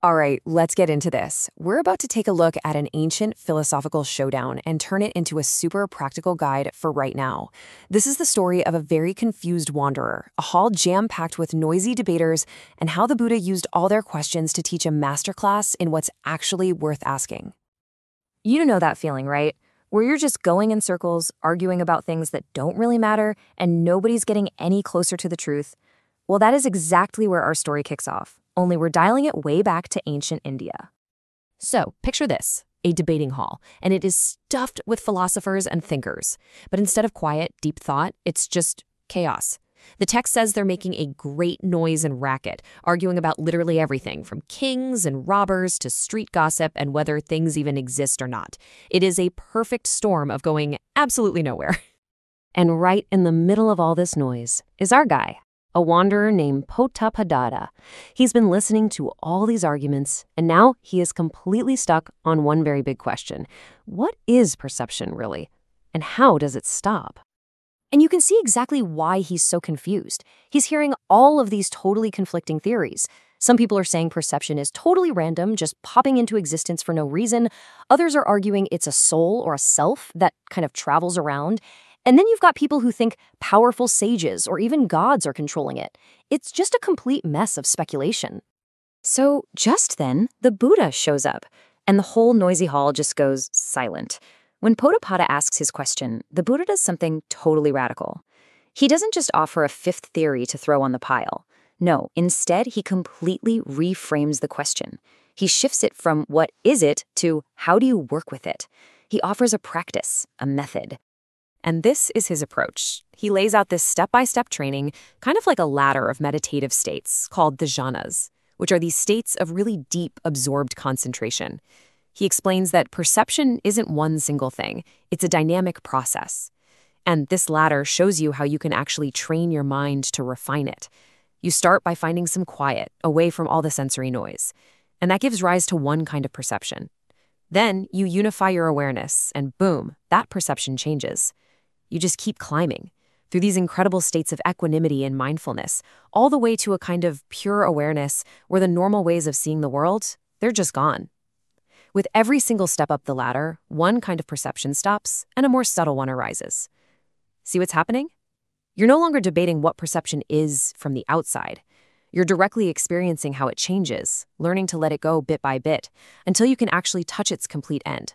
All right, let's get into this. We're about to take a look at an ancient philosophical showdown and turn it into a super practical guide for right now. This is the story of a very confused wanderer, a hall jam packed with noisy debaters, and how the Buddha used all their questions to teach a masterclass in what's actually worth asking. You know that feeling, right? Where you're just going in circles, arguing about things that don't really matter, and nobody's getting any closer to the truth. Well, that is exactly where our story kicks off only we're dialing it way back to ancient India. So, picture this a debating hall, and it is stuffed with philosophers and thinkers. But instead of quiet, deep thought, it's just chaos. The text says they're making a great noise and racket, arguing about literally everything from kings and robbers to street gossip and whether things even exist or not. It is a perfect storm of going absolutely nowhere. And right in the middle of all this noise is our guy, a wanderer named Potapada. He's been listening to all these arguments, and now he is completely stuck on one very big question What is perception, really? And how does it stop? And you can see exactly why he's so confused. He's hearing all of these totally conflicting theories. Some people are saying perception is totally random, just popping into existence for no reason. Others are arguing it's a soul or a self that kind of travels around. And then you've got people who think powerful sages or even gods are controlling it. It's just a complete mess of speculation. So just then, the Buddha shows up, and the whole noisy hall just goes silent. When Potapada asks his question, the Buddha does something totally radical. He doesn't just offer a fifth theory to throw on the pile. No, instead, he completely reframes the question. He shifts it from what is it to how do you work with it? He offers a practice, a method. And this is his approach. He lays out this step by step training, kind of like a ladder of meditative states called the jhanas, which are these states of really deep, absorbed concentration. He explains that perception isn't one single thing, it's a dynamic process. And this ladder shows you how you can actually train your mind to refine it. You start by finding some quiet, away from all the sensory noise. And that gives rise to one kind of perception. Then you unify your awareness, and boom, that perception changes. You just keep climbing through these incredible states of equanimity and mindfulness, all the way to a kind of pure awareness where the normal ways of seeing the world, they're just gone. With every single step up the ladder, one kind of perception stops and a more subtle one arises. See what's happening? You're no longer debating what perception is from the outside. You're directly experiencing how it changes, learning to let it go bit by bit, until you can actually touch its complete end.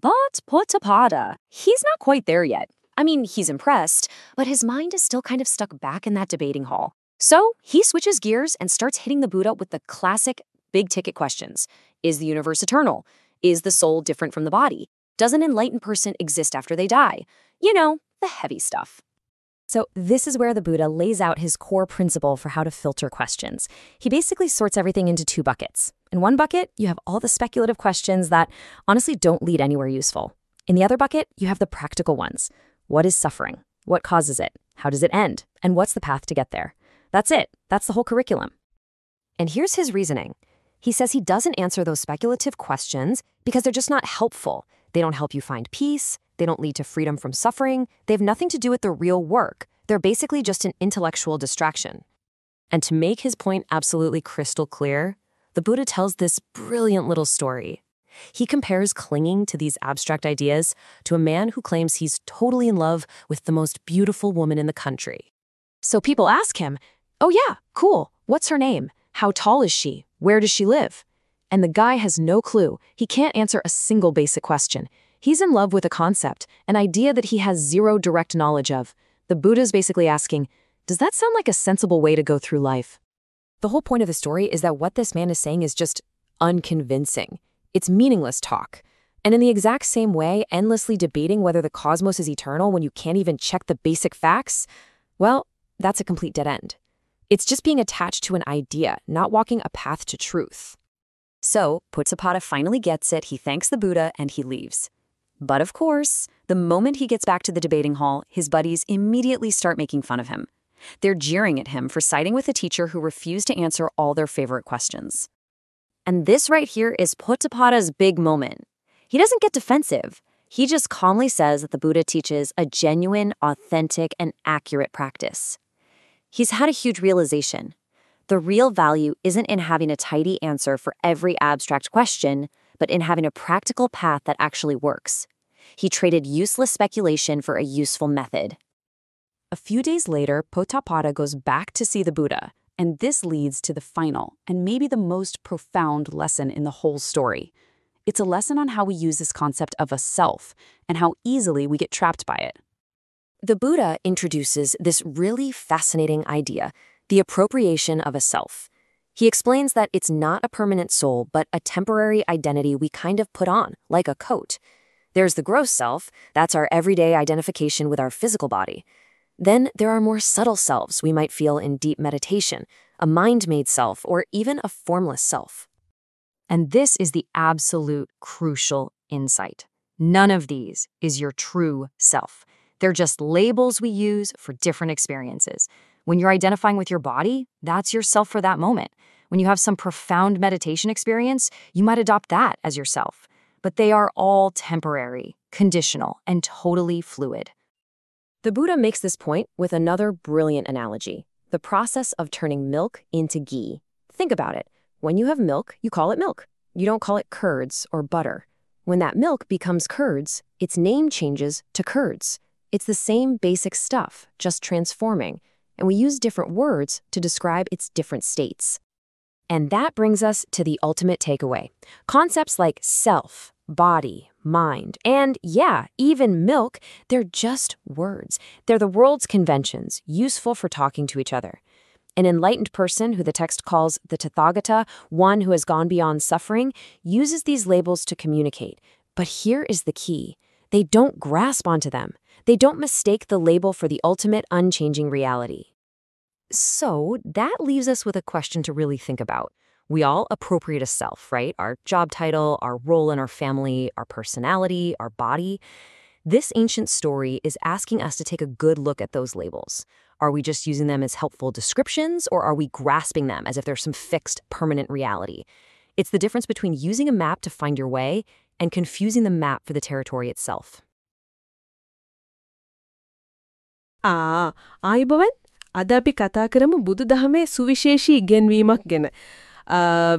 But Potapada, he's not quite there yet. I mean, he's impressed, but his mind is still kind of stuck back in that debating hall. So he switches gears and starts hitting the Buddha with the classic big ticket questions Is the universe eternal? Is the soul different from the body? Does an enlightened person exist after they die? You know, the heavy stuff. So, this is where the Buddha lays out his core principle for how to filter questions. He basically sorts everything into two buckets. In one bucket, you have all the speculative questions that honestly don't lead anywhere useful. In the other bucket, you have the practical ones. What is suffering? What causes it? How does it end? And what's the path to get there? That's it. That's the whole curriculum. And here's his reasoning. He says he doesn't answer those speculative questions because they're just not helpful. They don't help you find peace. They don't lead to freedom from suffering. They have nothing to do with the real work. They're basically just an intellectual distraction. And to make his point absolutely crystal clear, the Buddha tells this brilliant little story. He compares clinging to these abstract ideas to a man who claims he's totally in love with the most beautiful woman in the country. So people ask him, Oh, yeah, cool. What's her name? How tall is she? Where does she live? And the guy has no clue. He can't answer a single basic question. He's in love with a concept, an idea that he has zero direct knowledge of. The Buddha's basically asking, Does that sound like a sensible way to go through life? The whole point of the story is that what this man is saying is just unconvincing. It's meaningless talk. And in the exact same way, endlessly debating whether the cosmos is eternal when you can't even check the basic facts, well, that's a complete dead end. It's just being attached to an idea, not walking a path to truth. So, Potapada finally gets it, he thanks the Buddha, and he leaves. But of course, the moment he gets back to the debating hall, his buddies immediately start making fun of him. They're jeering at him for siding with a teacher who refused to answer all their favorite questions. And this right here is Potapada's big moment. He doesn't get defensive. He just calmly says that the Buddha teaches a genuine, authentic, and accurate practice. He's had a huge realization. The real value isn't in having a tidy answer for every abstract question, but in having a practical path that actually works. He traded useless speculation for a useful method. A few days later, Potapada goes back to see the Buddha, and this leads to the final and maybe the most profound lesson in the whole story. It's a lesson on how we use this concept of a self and how easily we get trapped by it. The Buddha introduces this really fascinating idea the appropriation of a self. He explains that it's not a permanent soul, but a temporary identity we kind of put on, like a coat. There's the gross self, that's our everyday identification with our physical body. Then there are more subtle selves we might feel in deep meditation, a mind made self, or even a formless self. And this is the absolute crucial insight. None of these is your true self. They're just labels we use for different experiences. When you're identifying with your body, that's yourself for that moment. When you have some profound meditation experience, you might adopt that as yourself. But they are all temporary, conditional, and totally fluid. The Buddha makes this point with another brilliant analogy the process of turning milk into ghee. Think about it. When you have milk, you call it milk. You don't call it curds or butter. When that milk becomes curds, its name changes to curds. It's the same basic stuff, just transforming and we use different words to describe its different states. And that brings us to the ultimate takeaway. Concepts like self, body, mind, and yeah, even milk, they're just words. They're the world's conventions, useful for talking to each other. An enlightened person, who the text calls the Tathagata, one who has gone beyond suffering, uses these labels to communicate. But here is the key they don't grasp onto them. They don't mistake the label for the ultimate unchanging reality. So that leaves us with a question to really think about We all appropriate a self, right? Our job title, our role in our family, our personality, our body. This ancient story is asking us to take a good look at those labels. Are we just using them as helpful descriptions, or are we grasping them as if they're some fixed, permanent reality? It's the difference between using a map to find your way and confusing the map for the territory itself. ආ ආයිබවන් අද අපි කතා කරමු බුදුදහමේ සුවිශේෂී ඉගැන්වීමක් ගැන.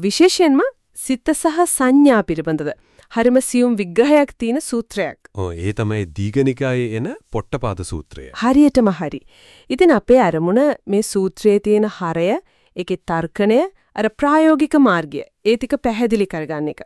විශේෂයෙන්ම සිත සහ සංඥා පිළිබඳව. හරිම සියුම් විග්‍රහයක් තියෙන සූත්‍රයක්. ඔව් ඒ තමයි දීඝනිකායේ එන පොට්ටපාද සූත්‍රය. හරියටම හරි. ඉතින් අපේ අරමුණ මේ සූත්‍රයේ තියෙන හරය, ඒකේ තර්කණය, අර ප්‍රායෝගික මාර්ගය, ඒ ටික පැහැදිලි කරගන්න එක.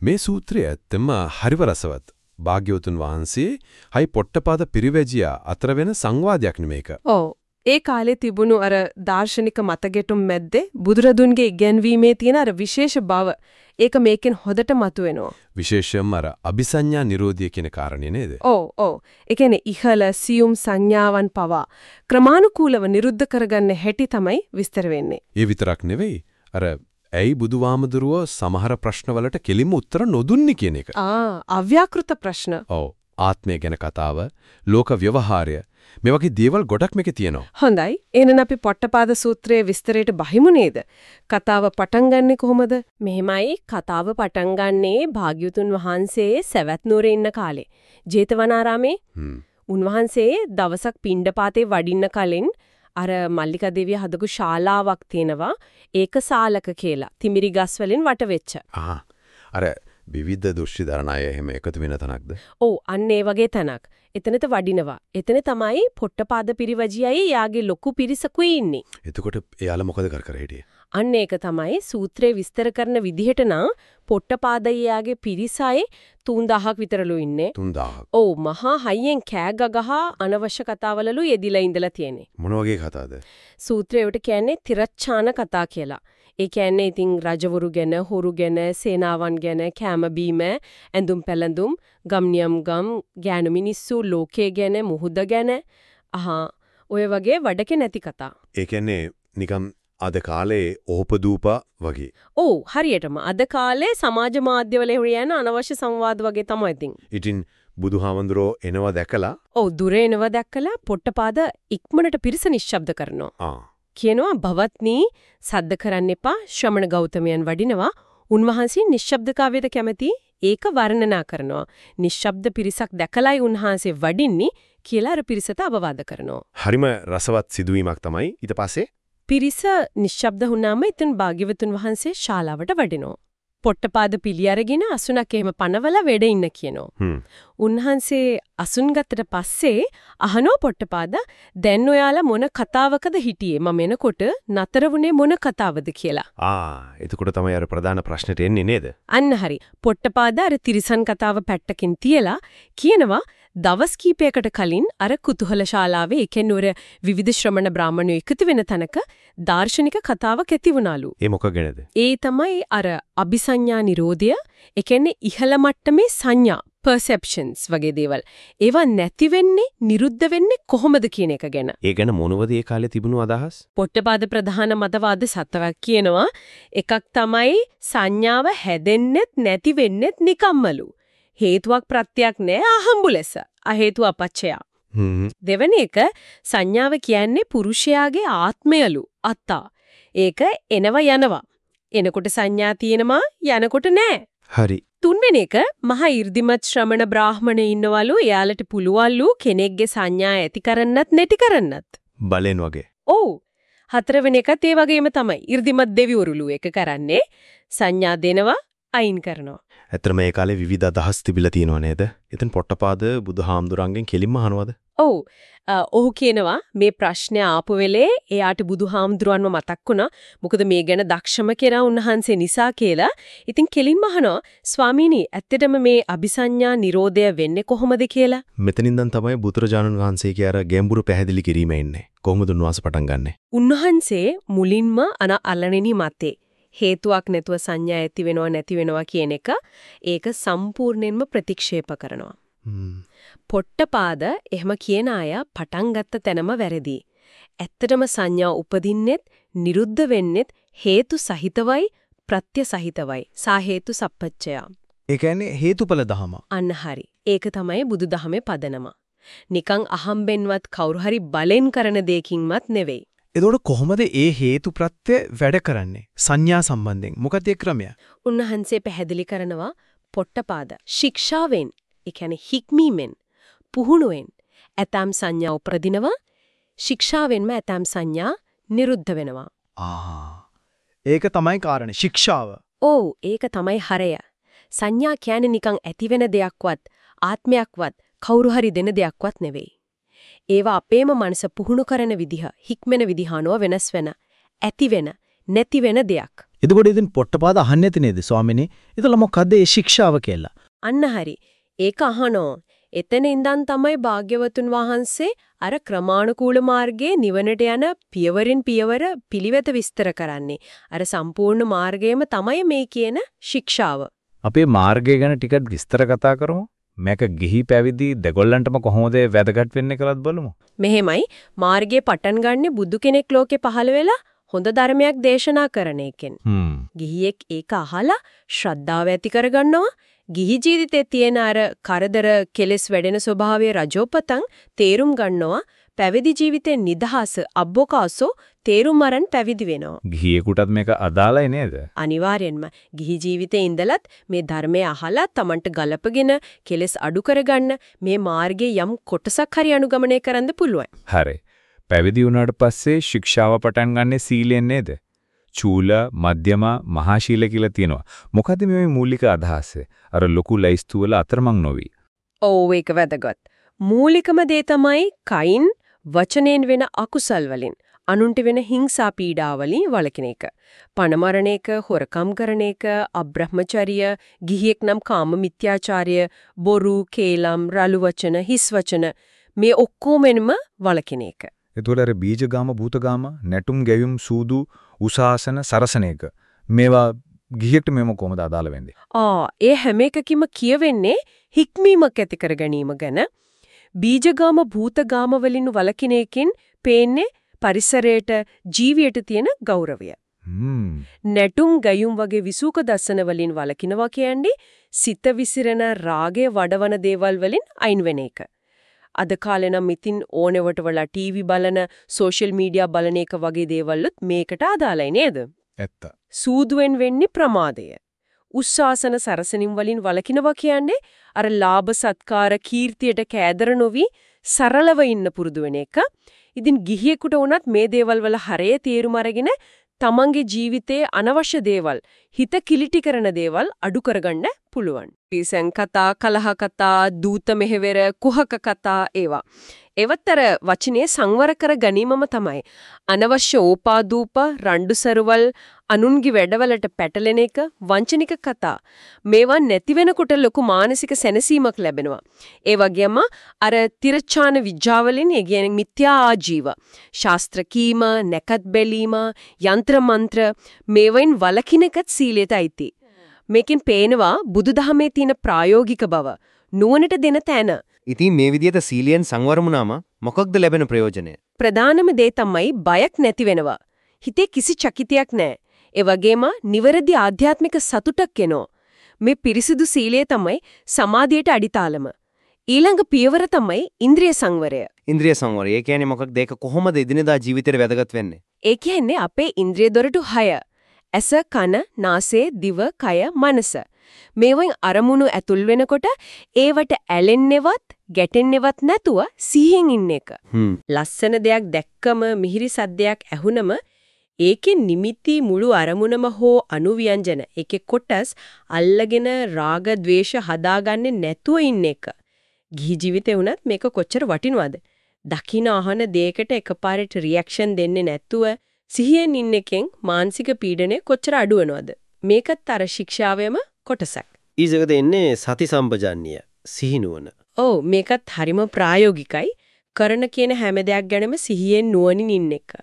මේ සූත්‍රය ඇත්තම හරිව රසවත්. භාග්‍යවතුන් වහන්සේ හයි පොට්ටපාද පිරිවැජියා අතර වෙන සංවාදයක් නෙමේක. ඔව්. ඒ කාලේ තිබුණු අර දාර්ශනික මතගෙටුම් මැද්දේ බුදුරදුන්ගේ ඉගැන්වීමේ තියෙන අර විශේෂ බව ඒක මේකෙන් හොදට මතුවෙනවා. විශේෂයෙන්ම අර අபிසඤ්ඤා නිරෝධිය කියන කාරණේ නේද? ඔව් ඔව්. ඒ කියන්නේ ඉහළ සියුම් සංඥාවන් පවා ක්‍රමානුකූලව නිරුද්ධ කරගන්න හැටි තමයි විස්තර වෙන්නේ. ඒ විතරක් නෙවෙයි. අර ඇයි බුදුවාමදුරුව සමහර ප්‍රශ්නවලට කෙලින්ම උත්තර නොදුන්නේ කියන එක. ආ අව්‍යාකෘත ප්‍රශ්න. ඔව්. ආත්මය ගැන කතාව, ලෝක ව්‍යවහාරය මේ වගේ දේවල් ගොඩක් මේකේ තියෙනවා. හොඳයි. එහෙනම් අපි පොට්ටපාද සූත්‍රයේ විස්තරයට බහිමු නේද? කතාව පටන් ගන්නෙ කොහොමද? මෙහෙමයි කතාව පටන් ගන්නේ භාග්‍යතුන් වහන්සේ සවැත් නුවරේ ඉන්න කාලේ. ජේතවනාරාමේ. උන්වහන්සේ දවසක් පිණ්ඩපාතේ වඩින්න කලින් අර මල්ලිකා දේවිය හදපු ශාලාවක් තියෙනවා. ඒක සාලක කියලා. තිමිරි ගස් වලින් වට වෙච්ච. ආ. අර විවිධ දෘෂ්ටි දරන අය එහෙම එකතු වෙන තැනක්ද? ඔව් අන්න ඒ වගේ තැනක්. එතනට වඩිනවා. එතන තමයි පොට්ටපාද පිරිවැජියයි යාගේ ලොකු පිරිසකුයි ඉන්නේ. එතකොට එයාලා මොකද කර කර හිටියේ? අන්න ඒක තමයි සූත්‍රේ විස්තර කරන විදිහට නම් පොට්ටපාදයියාගේ පිරිසයි 3000ක් විතරලු ඉන්නේ. 3000ක්. ඔව් මහා හයියෙන් කෑ ගගහ අනවශ්‍ය කතාවලලු යෙදිලා ඉඳලා තියෙන්නේ. මොන වගේ කතාවද? සූත්‍රයට කියන්නේ තිරච්ඡාන කතා කියලා. ඒ කියන්නේ ඉතින් රජවරු ගැන, හොරු ගැන, සේනාවන් ගැන, කැම බීම, ඇඳුම් පැළඳුම්, ගම්නියම් ගම්, ගෑනු මිනිස්සු, ලෝකයේ ගැන, මුහුද ගැන, අහා ඔය වගේ වඩකේ නැති කතා. ඒ කියන්නේ නිකම් අද කාලේ ඕපදූපා වගේ. ඔව් හරියටම අද කාලේ සමාජ මාධ්‍යවල යන අනවශ්‍ය සංවාද වගේ තමයි ඉතින්. ඉතින් බුදුහාමඳුරෝ එනවා දැකලා ඔව් දුර එනවා දැකලා පොට්ටපාද ඉක්මනට පිරිස නිශ්ශබ්ද කරනවා. ආ. කියනවා භවත්නි සද්ද කරන්න එපා ශ්‍රමණ ගෞතමයන් වඩිනවා. උන්වහන්සේ නිශ්ශබ්දකාවයද කැමති ඒක වර්ණනා කරනවා. නිශ්ශබ්ද පිරිසක් දැකලයි උන්වහන්සේ වඩින්නේ කියලා අර පිරිසට අවවාද කරනවා. හරිම රසවත් සිදුවීමක් තමයි ඊට පස්සේ පිරිස නිශ්ශබ්ද වුණාම ඉතින් භාග්‍යවතුන් වහන්සේ ශාලාවට වඩිනවා. පොට්ටපාද පිළි අරගෙන අසුනක් එහෙම පනවල වැඩ ඉන්න කියනවා. හ්ම්. උන්වහන්සේ අසුන් ගත්තට පස්සේ අහනෝ පොට්ටපාද දැන් ඔයාලා මොන කතාවකද හිටියේ මම එනකොට නතර වුණේ මොන කතාවද කියලා. ආ එතකොට තමයි අර ප්‍රධාන ප්‍රශ්නෙට එන්නේ නේද? අන්න හරි. පොට්ටපාද අර තිරිසන් කතාව පැත්තකින් තියලා කියනවා දවස් කීපයකට කලින් අර කුතුහල ශාලාවේ උර විවිධ ශ්‍රමණ බ්‍රාහමණයෝ එකතු වෙන තැනක දාර්ශනික කතාවක් ඇති වුණාලු. ඒ මොකගෙනද? ඒ තමයි අර අபிසඤ්ඤා නිරෝධය. ඒ කියන්නේ ඉහළ මට්ටමේ සංඥා perceptions වගේ දේවල්. ඒවා නැති වෙන්නේ, නිරුද්ධ වෙන්නේ කොහොමද කියන එක ගැන. ඒ ගැන මොනවද ඒ කාලේ තිබුණු අදහස්? පොට්ටපාද ප්‍රධාන මතවාද සතවක් කියනවා. එකක් තමයි සංඥාව හැදෙන්නෙත් නැති වෙන්නෙත් නිකම්මලු. හේතුවක් ප්‍රත්‍යක් නැහැ අහඹු ලෙස. අහේතු අපච්චය. දෙවෙනි එක සංඥාව කියන්නේ පුරුෂයාගේ ආත්මයලු අත්තා. ඒක එනව යනවා. එනකොට සංඥා තියෙනවා යනකොට නැහැ. හරි. තුන්වෙනි එක මහා 이르දිමත් ශ්‍රමණ බ්‍රාහමණ ඉන්නවලු එයාලට පුළුවන්ලු කෙනෙක්ගේ සංඥා ඇති කරන්නත් නැටි කරන්නත්. බලෙන් වගේ. ඔව්. හතරවෙනි එකත් ඒ වගේම තමයි. 이르දිමත් දෙවිවරුලු එක කරන්නේ සංඥා දෙනවා අයින් කරනවා. ඇත්තටම ඒ කාලේ විවිධ අදහස් තිබිලා තියෙනව නේද? ඉතින් පොට්ටපාද බුදුහාමුදුරන්ගෙන් කෙලින්ම අහනවද? ඔව්. ඔහු කියනවා මේ ප්‍රශ්නේ ආපු වෙලේ එයාට බුදුහාමුදුරන්ව මතක් වුණා. මොකද මේ ගැන දක්ෂම කෙනා උන්වහන්සේ නිසා කියලා. ඉතින් කෙලින්ම අහනවා ස්වාමීනි ඇත්තටම මේ අபிසඤ්ඤා නිරෝධය වෙන්නේ කොහොමද කියලා? මෙතනින් දැන් තමයි බුදුරජාණන් වහන්සේගේ අර ගැඹුරු පැහැදිලි කිරීම එන්නේ. කොහොමද උන්වහන්සේ පටන් ගන්නෙ? උන්වහන්සේ මුලින්ම අන අල්ලණෙනි මතේ හේතුවක් නැතුව සංඥා ඇති වෙනව නැති වෙනවා කියන එක ඒක සම්පූර්ණයෙන්ම ප්‍රතික්ෂේප කරනවා. පොට්ටපාද එහෙම කියන අය පටන් ගත්ත තැනම වැරදි. ඇත්තටම සංඥා උපදින්නෙත් නිරුද්ධ වෙන්නෙත් හේතු සහිතවයි ප්‍රත්‍ය සහිතවයි. සා හේතු සප්පච්චය. ඒ කියන්නේ හේතුඵල ධම. අන්න හරි. ඒක තමයි බුදුදහමේ පදනම. නිකං අහම්බෙන්වත් කවුරු හරි බලෙන් කරන දෙයකින්වත් නෙවෙයි. එතකොට කොහොමද ඒ හේතු ප්‍රත්‍ය වැඩ කරන්නේ? සංඥා සම්බන්ධයෙන්. මොකද ඒ ක්‍රමය? උන්වහන්සේ පැහැදිලි කරනවා පොට්ටපාද ශික්ෂාවෙන් ඒ කියන්නේ හික්මීමෙන් පුහුණුවෙන් ඇතම් සංඥා උපදිනවා ශික්ෂාවෙන්ම ඇතම් සංඥා නිරුද්ධ වෙනවා. ආ. ඒක තමයි කාරණේ. ශික්ෂාව. ඔව් ඒක තමයි හරය. සංඥා කියන්නේ නිකන් ඇති වෙන දෙයක්වත් ආත්මයක්වත් කවුරු හරි දෙන දෙයක්වත් නෙවෙයි. ඒවා අපේම මනස පුහුණු කරන විදිහ, හික්මෙන විදිහ වෙනස් වෙන, ඇති වෙන, නැති වෙන දෙයක්. එතකොට ඉතින් පොට්ටපාද අහන්නේ නැති නේද ස්වාමිනේ? ඒතල මොකද්ද ඒ ශික්ෂාව කියලා? අන්න හරි. ඒක අහනෝ. එතන ඉඳන් තමයි භාග්‍යවතුන් වහන්සේ අර ක්‍රමානුකූල මාර්ගයේ නිවනට යන පියවරින් පියවර පිළිවෙත විස්තර කරන්නේ. අර සම්පූර්ණ මාර්ගයම තමයි මේ කියන ශික්ෂාව. අපේ මාර්ගය ගැන ටිකක් විස්තර කතා කරමු. මේක ගිහි පැවිදි දෙගොල්ලන්ටම කොහොමද වැදගත් වෙන්නේ කියලාත් බලමු. මෙහෙමයි මාර්ගයේ පටන් ගන්න බුදු කෙනෙක් ලෝකේ පහළ වෙලා හොඳ ධර්මයක් දේශනා කරන එකෙන්. ගිහියෙක් ඒක අහලා ශ්‍රද්ධාව ඇති කරගන්නවා. ගිහි ජීවිතේ තියෙන අර කරදර කෙලෙස් වැඩෙන ස්වභාවයේ රජෝපතන් තේරුම් ගන්නවා. පැවිදි ජීවිතේ නිදහස අබ්බෝකාසෝ තේරුම් අරන් පැවිදි වෙනවා. ගිහියෙකුටත් මේක අදාළයි නේද? අනිවාර්යෙන්ම ගිහි ජීවිතේ ඉඳලත් මේ ධර්මය අහලා Tamanට ගලපගෙන කෙලෙස් අඩු කරගන්න මේ මාර්ගයේ යම් කොටසක් හරි අනුගමනය කරන්න පුළුවන්. හරි. පැවිදි වුණාට පස්සේ ශික්ෂාව පටන් ගන්නෙ සීලෙන් නේද? චූල, මධ්‍යම, මහා ශීල කියලා තියෙනවා. මොකද මේ මූලික අදහස? අර ලොකු ලයිස්තු වල අතරමං නොවි. ඔව් ඒක වැදගත්. මූලිකම දේ තමයි කයින් වචනෙන් වෙන අකුසල් වලින් අනුන්ට වෙන හිංසා පීඩා වලින් වළකින එක. පණමරණ එක, හොරකම් කරන එක, අබ්‍රහ්මචර්ය, ගිහියෙක් නම් කාම මිත්‍යාචාරය, බොරු, කේලම්, රළු වචන, හිස් වචන මේ ඔක්කොමෙන්ම වළකින එක. එතකොට අර බීජගාම, භූතගාම, නැටුම්, ගැයුම්, සූදු, උසාසන, සරසන එක. මේවා ගිහියෙක්ට මේව කොහොමද අදාළ වෙන්නේ? ආ ඒ හැම එකකින්ම කියවෙන්නේ හික්මීමක් ඇති කර ගැනීම ගැන. බීජගාම භූතගාම වලින් වළකින එකෙන් පේන්නේ පරිසරයට ජීවියට තියෙන ගෞරවය. නැටුම් ගයුම් වගේ විසූක දස්සන වලින් වළකිනවා කියන්නේ සිත විසිරෙන රාගය වඩවන දේවල් වලින් අයින් වෙන එක. අද කාලේ නම් ඉතින් ඕනෙවට වලා ටීවී බලන, සෝෂල් මීඩියා බලන එක වගේ දේවල්ුත් මේකට අදාළයි නේද? ඇත්ත. සූදුවෙන් වෙන්නේ ප්‍රමාදය. උස්සාසන සරසනින් වලින් වළකිනවා කියන්නේ අර ලාභ සත්කාර කීර්තියට කෑදර නොවි සරලව ඉන්න පුරුදු වෙන එක. ඉතින් ගිහියෙකුට වුණත් මේ දේවල් වල හරය තේරුම අරගෙන තමන්ගේ ජීවිතයේ අනවශ්‍ය දේවල් හිත කිලිටි කරන දේවල් අඩු කරගන්න පුළුවන්. පිසෙන් කතා, කලහ කතා, දූත මෙහෙවර, කුහක කතා ඒවා. ඒවත්තර වචනේ සංවර කර ගැනීමම තමයි. අනවශ්‍ය ඕපාදූප, රණ්ඩු සරුවල්, අනුන්ගේ වැඩවලට පැටලෙන එක, වංචනික කතා. මේවා නැති වෙනකොට ලොකු මානසික සැනසීමක් ලැබෙනවා. ඒ වගේම අර තිරචාන විජ්ජාවලින් ඒ කියන්නේ මිත්‍යා ආජීව, ශාස්ත්‍ර කීම, නැකත් බැලීම, යంత్ర මන්ත්‍ර මේවෙන් වලකින එකත් සීලයට අයිති. මේකෙන් පේනවා බුදුදහමේ තියෙන ප්‍රායෝගික බව, නුවණට දෙන තැන. ඉතින් මේ විදිහට සීලියෙන් සංවරමුනාම මොකක්ද ලැබෙන ප්‍රයෝජනය? ප්‍රධානම දේ තමයි බයක් නැති වෙනවා. හිතේ කිසි චකිතයක් නැහැ. ඒ වගේම නිවැරදි ආධ්‍යාත්මික සතුටක් එනවා. මේ පිරිසිදු සීලය තමයි සමාධියට අඩිතාලම. ඊළඟ පියවර තමයි ඉන්ද්‍රිය සංවරය. ඉන්ද්‍රිය සංවරය. ඒ කියන්නේ මොකක්ද? ඒක කොහොමද එදිනෙදා ජීවිතේට වැදගත් වෙන්නේ? ඒ කියන්නේ අපේ ඉන්ද්‍රිය දොරටු 6. ඇස, කන, නාසය, දිව, කය, මනස. මේවෙන් අරමුණු ඇතුල් වෙනකොට ඒවට ඇලෙන්නේවත් ගැටෙන්නේවත් නැතුව සිහියෙන් ඉන්න එක. ලස්සන දෙයක් දැක්කම මිහිරි සද්දයක් ඇහුනම ඒකේ නිමිති මුළු අරමුණම හෝ අනුව්‍යංජන ඒකේ කොටස් අල්ලගෙන රාග ద్వේෂ හදාගන්නේ නැතුව ඉන්න එක. ගිහි ජීවිතේ වුණත් මේක කොච්චර වටිනවද? දකින අහන දෙයකට එකපාරට රියැක්ෂන් දෙන්නේ නැතුව සිහියෙන් ඉන්න එකෙන් මානසික පීඩනය කොච්චර අඩු වෙනවද? මේකත් අර ශික්ෂාවෙම කොටසක්. ඊසකට එන්නේ සති සම්පජාන්නිය සිහිනුවන. ඔව් මේකත් හරිම ප්‍රායෝගිකයි. කරන කියන හැම දෙයක් ගැනම සිහියෙන් නුවණින් ඉන්න එක.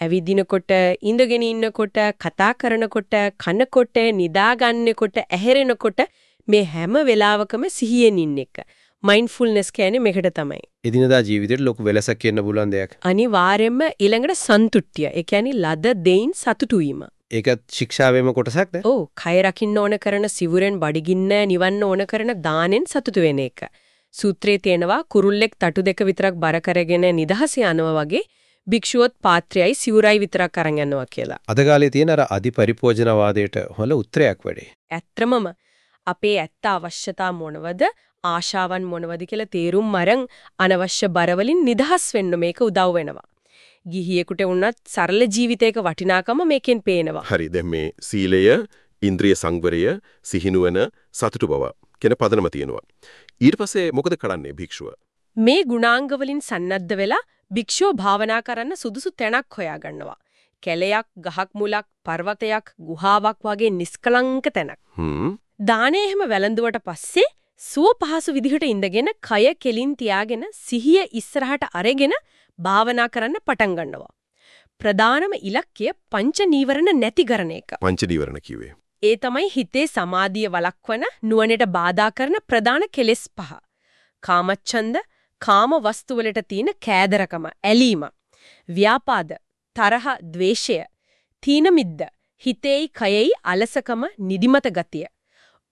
ඇවිදිනකොට, ඉඳගෙන ඉන්නකොට, කතා කරනකොට, කනකොට, නිදාගන්නකොට, ඇහැරෙනකොට මේ හැම වෙලාවකම සිහියෙන් ඉන්න එක. මයින්ඩ්ෆුල්නස් කියන්නේ මේකට තමයි. එදිනදා ජීවිතේට ලොකු වෙලසක් කියන්න පුළුවන් දෙයක්. අනිවාර්යයෙන්ම ඊළඟට සන්තුට්ඨිය. ඒ කියන්නේ ලද දෙයින් සතුටු වීම. ඒකත් ශික්ෂාවේම කොටසක්ද? ඔව්, කය රකින්න ඕන කරන සිවුරෙන් බඩගින්න නිවන්න ඕන කරන දානෙන් සතුටු වෙන එක. සූත්‍රයේ තියෙනවා කුරුල්ලෙක් තටු දෙක විතරක් බර කරගෙන නිදහස යනවා වගේ භික්ෂුවොත් පාත්‍රයයි සිවුරයි විතරක් අරන් යනවා කියලා. අද කාලේ තියෙන අර අධිපරිපෝජනවාදයට හොල උත්තරයක් වැඩි. ඇත්තමම අපේ ඇත්ත අවශ්‍යතා මොනවද ආශාවන් මොනවද කියලා තේරුම් මරන් අනවශ්‍ය බරවලින් නිදහස් වෙන්න මේක උදව් වෙනවා. ගිහියෙකුට වුණත් සරල ජීවිතයක වටිනාකම මේකෙන් පේනවා. හරි දැන් මේ සීලය, ඉන්ද්‍රිය සංවරය, සිහිනුවන, සතුටු බව කියන පදනම තියෙනවා. ඊට පස්සේ මොකද කරන්නේ භික්ෂුව? මේ ගුණාංග වලින් සන්නද්ධ වෙලා භික්ෂුව භාවනා කරන්න සුදුසු තැනක් හොයාගන්නවා. කැලයක්, ගහක් මුලක්, පර්වතයක්, ගුහාවක් වගේ නිස්කලංක තැනක්. හ්ම්. දානේ එහෙම වැළඳුවට පස්සේ සුව පහසු විදිහට ඉඳගෙන කය කෙලින් තියාගෙන සිහිය ඉස්සරහට අරගෙන භාවනා කරන්න පටන් ගන්නවා. ප්‍රධානම ඉලක්කය පංච නීවරණ නැති කරන එක. පංච නීවරණ කිව්වේ. ඒ තමයි හිතේ සමාධිය වළක්වන නුවණට බාධා කරන ප්‍රධාන කෙලෙස් පහ. කාමච්ඡන්ද, කාම වස්තු වලට තියෙන කෑදරකම, ඇලීම, ව්‍යාපාද, තරහ, ద్వේෂය, තීන මිද්ද, හිතේයි කයෙයි අලසකම, නිදිමත ගතිය,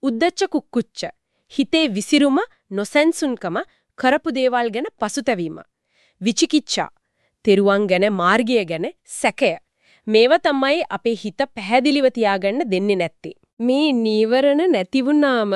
උද්දච්ච කුක්කුච්ච, හිතේ විසිරුම, නොසැන්සුන්කම, කරපු දේවල් ගැන පසුතැවීම, විචිකිච්ඡා, තෙරුවන් ගැන මාර්ගය ගැන සැකය. මේවා තමයි අපේ හිත පැහැදිලිව තියාගන්න දෙන්නේ නැත්තේ. මේ නීවරණ නැති වුණාම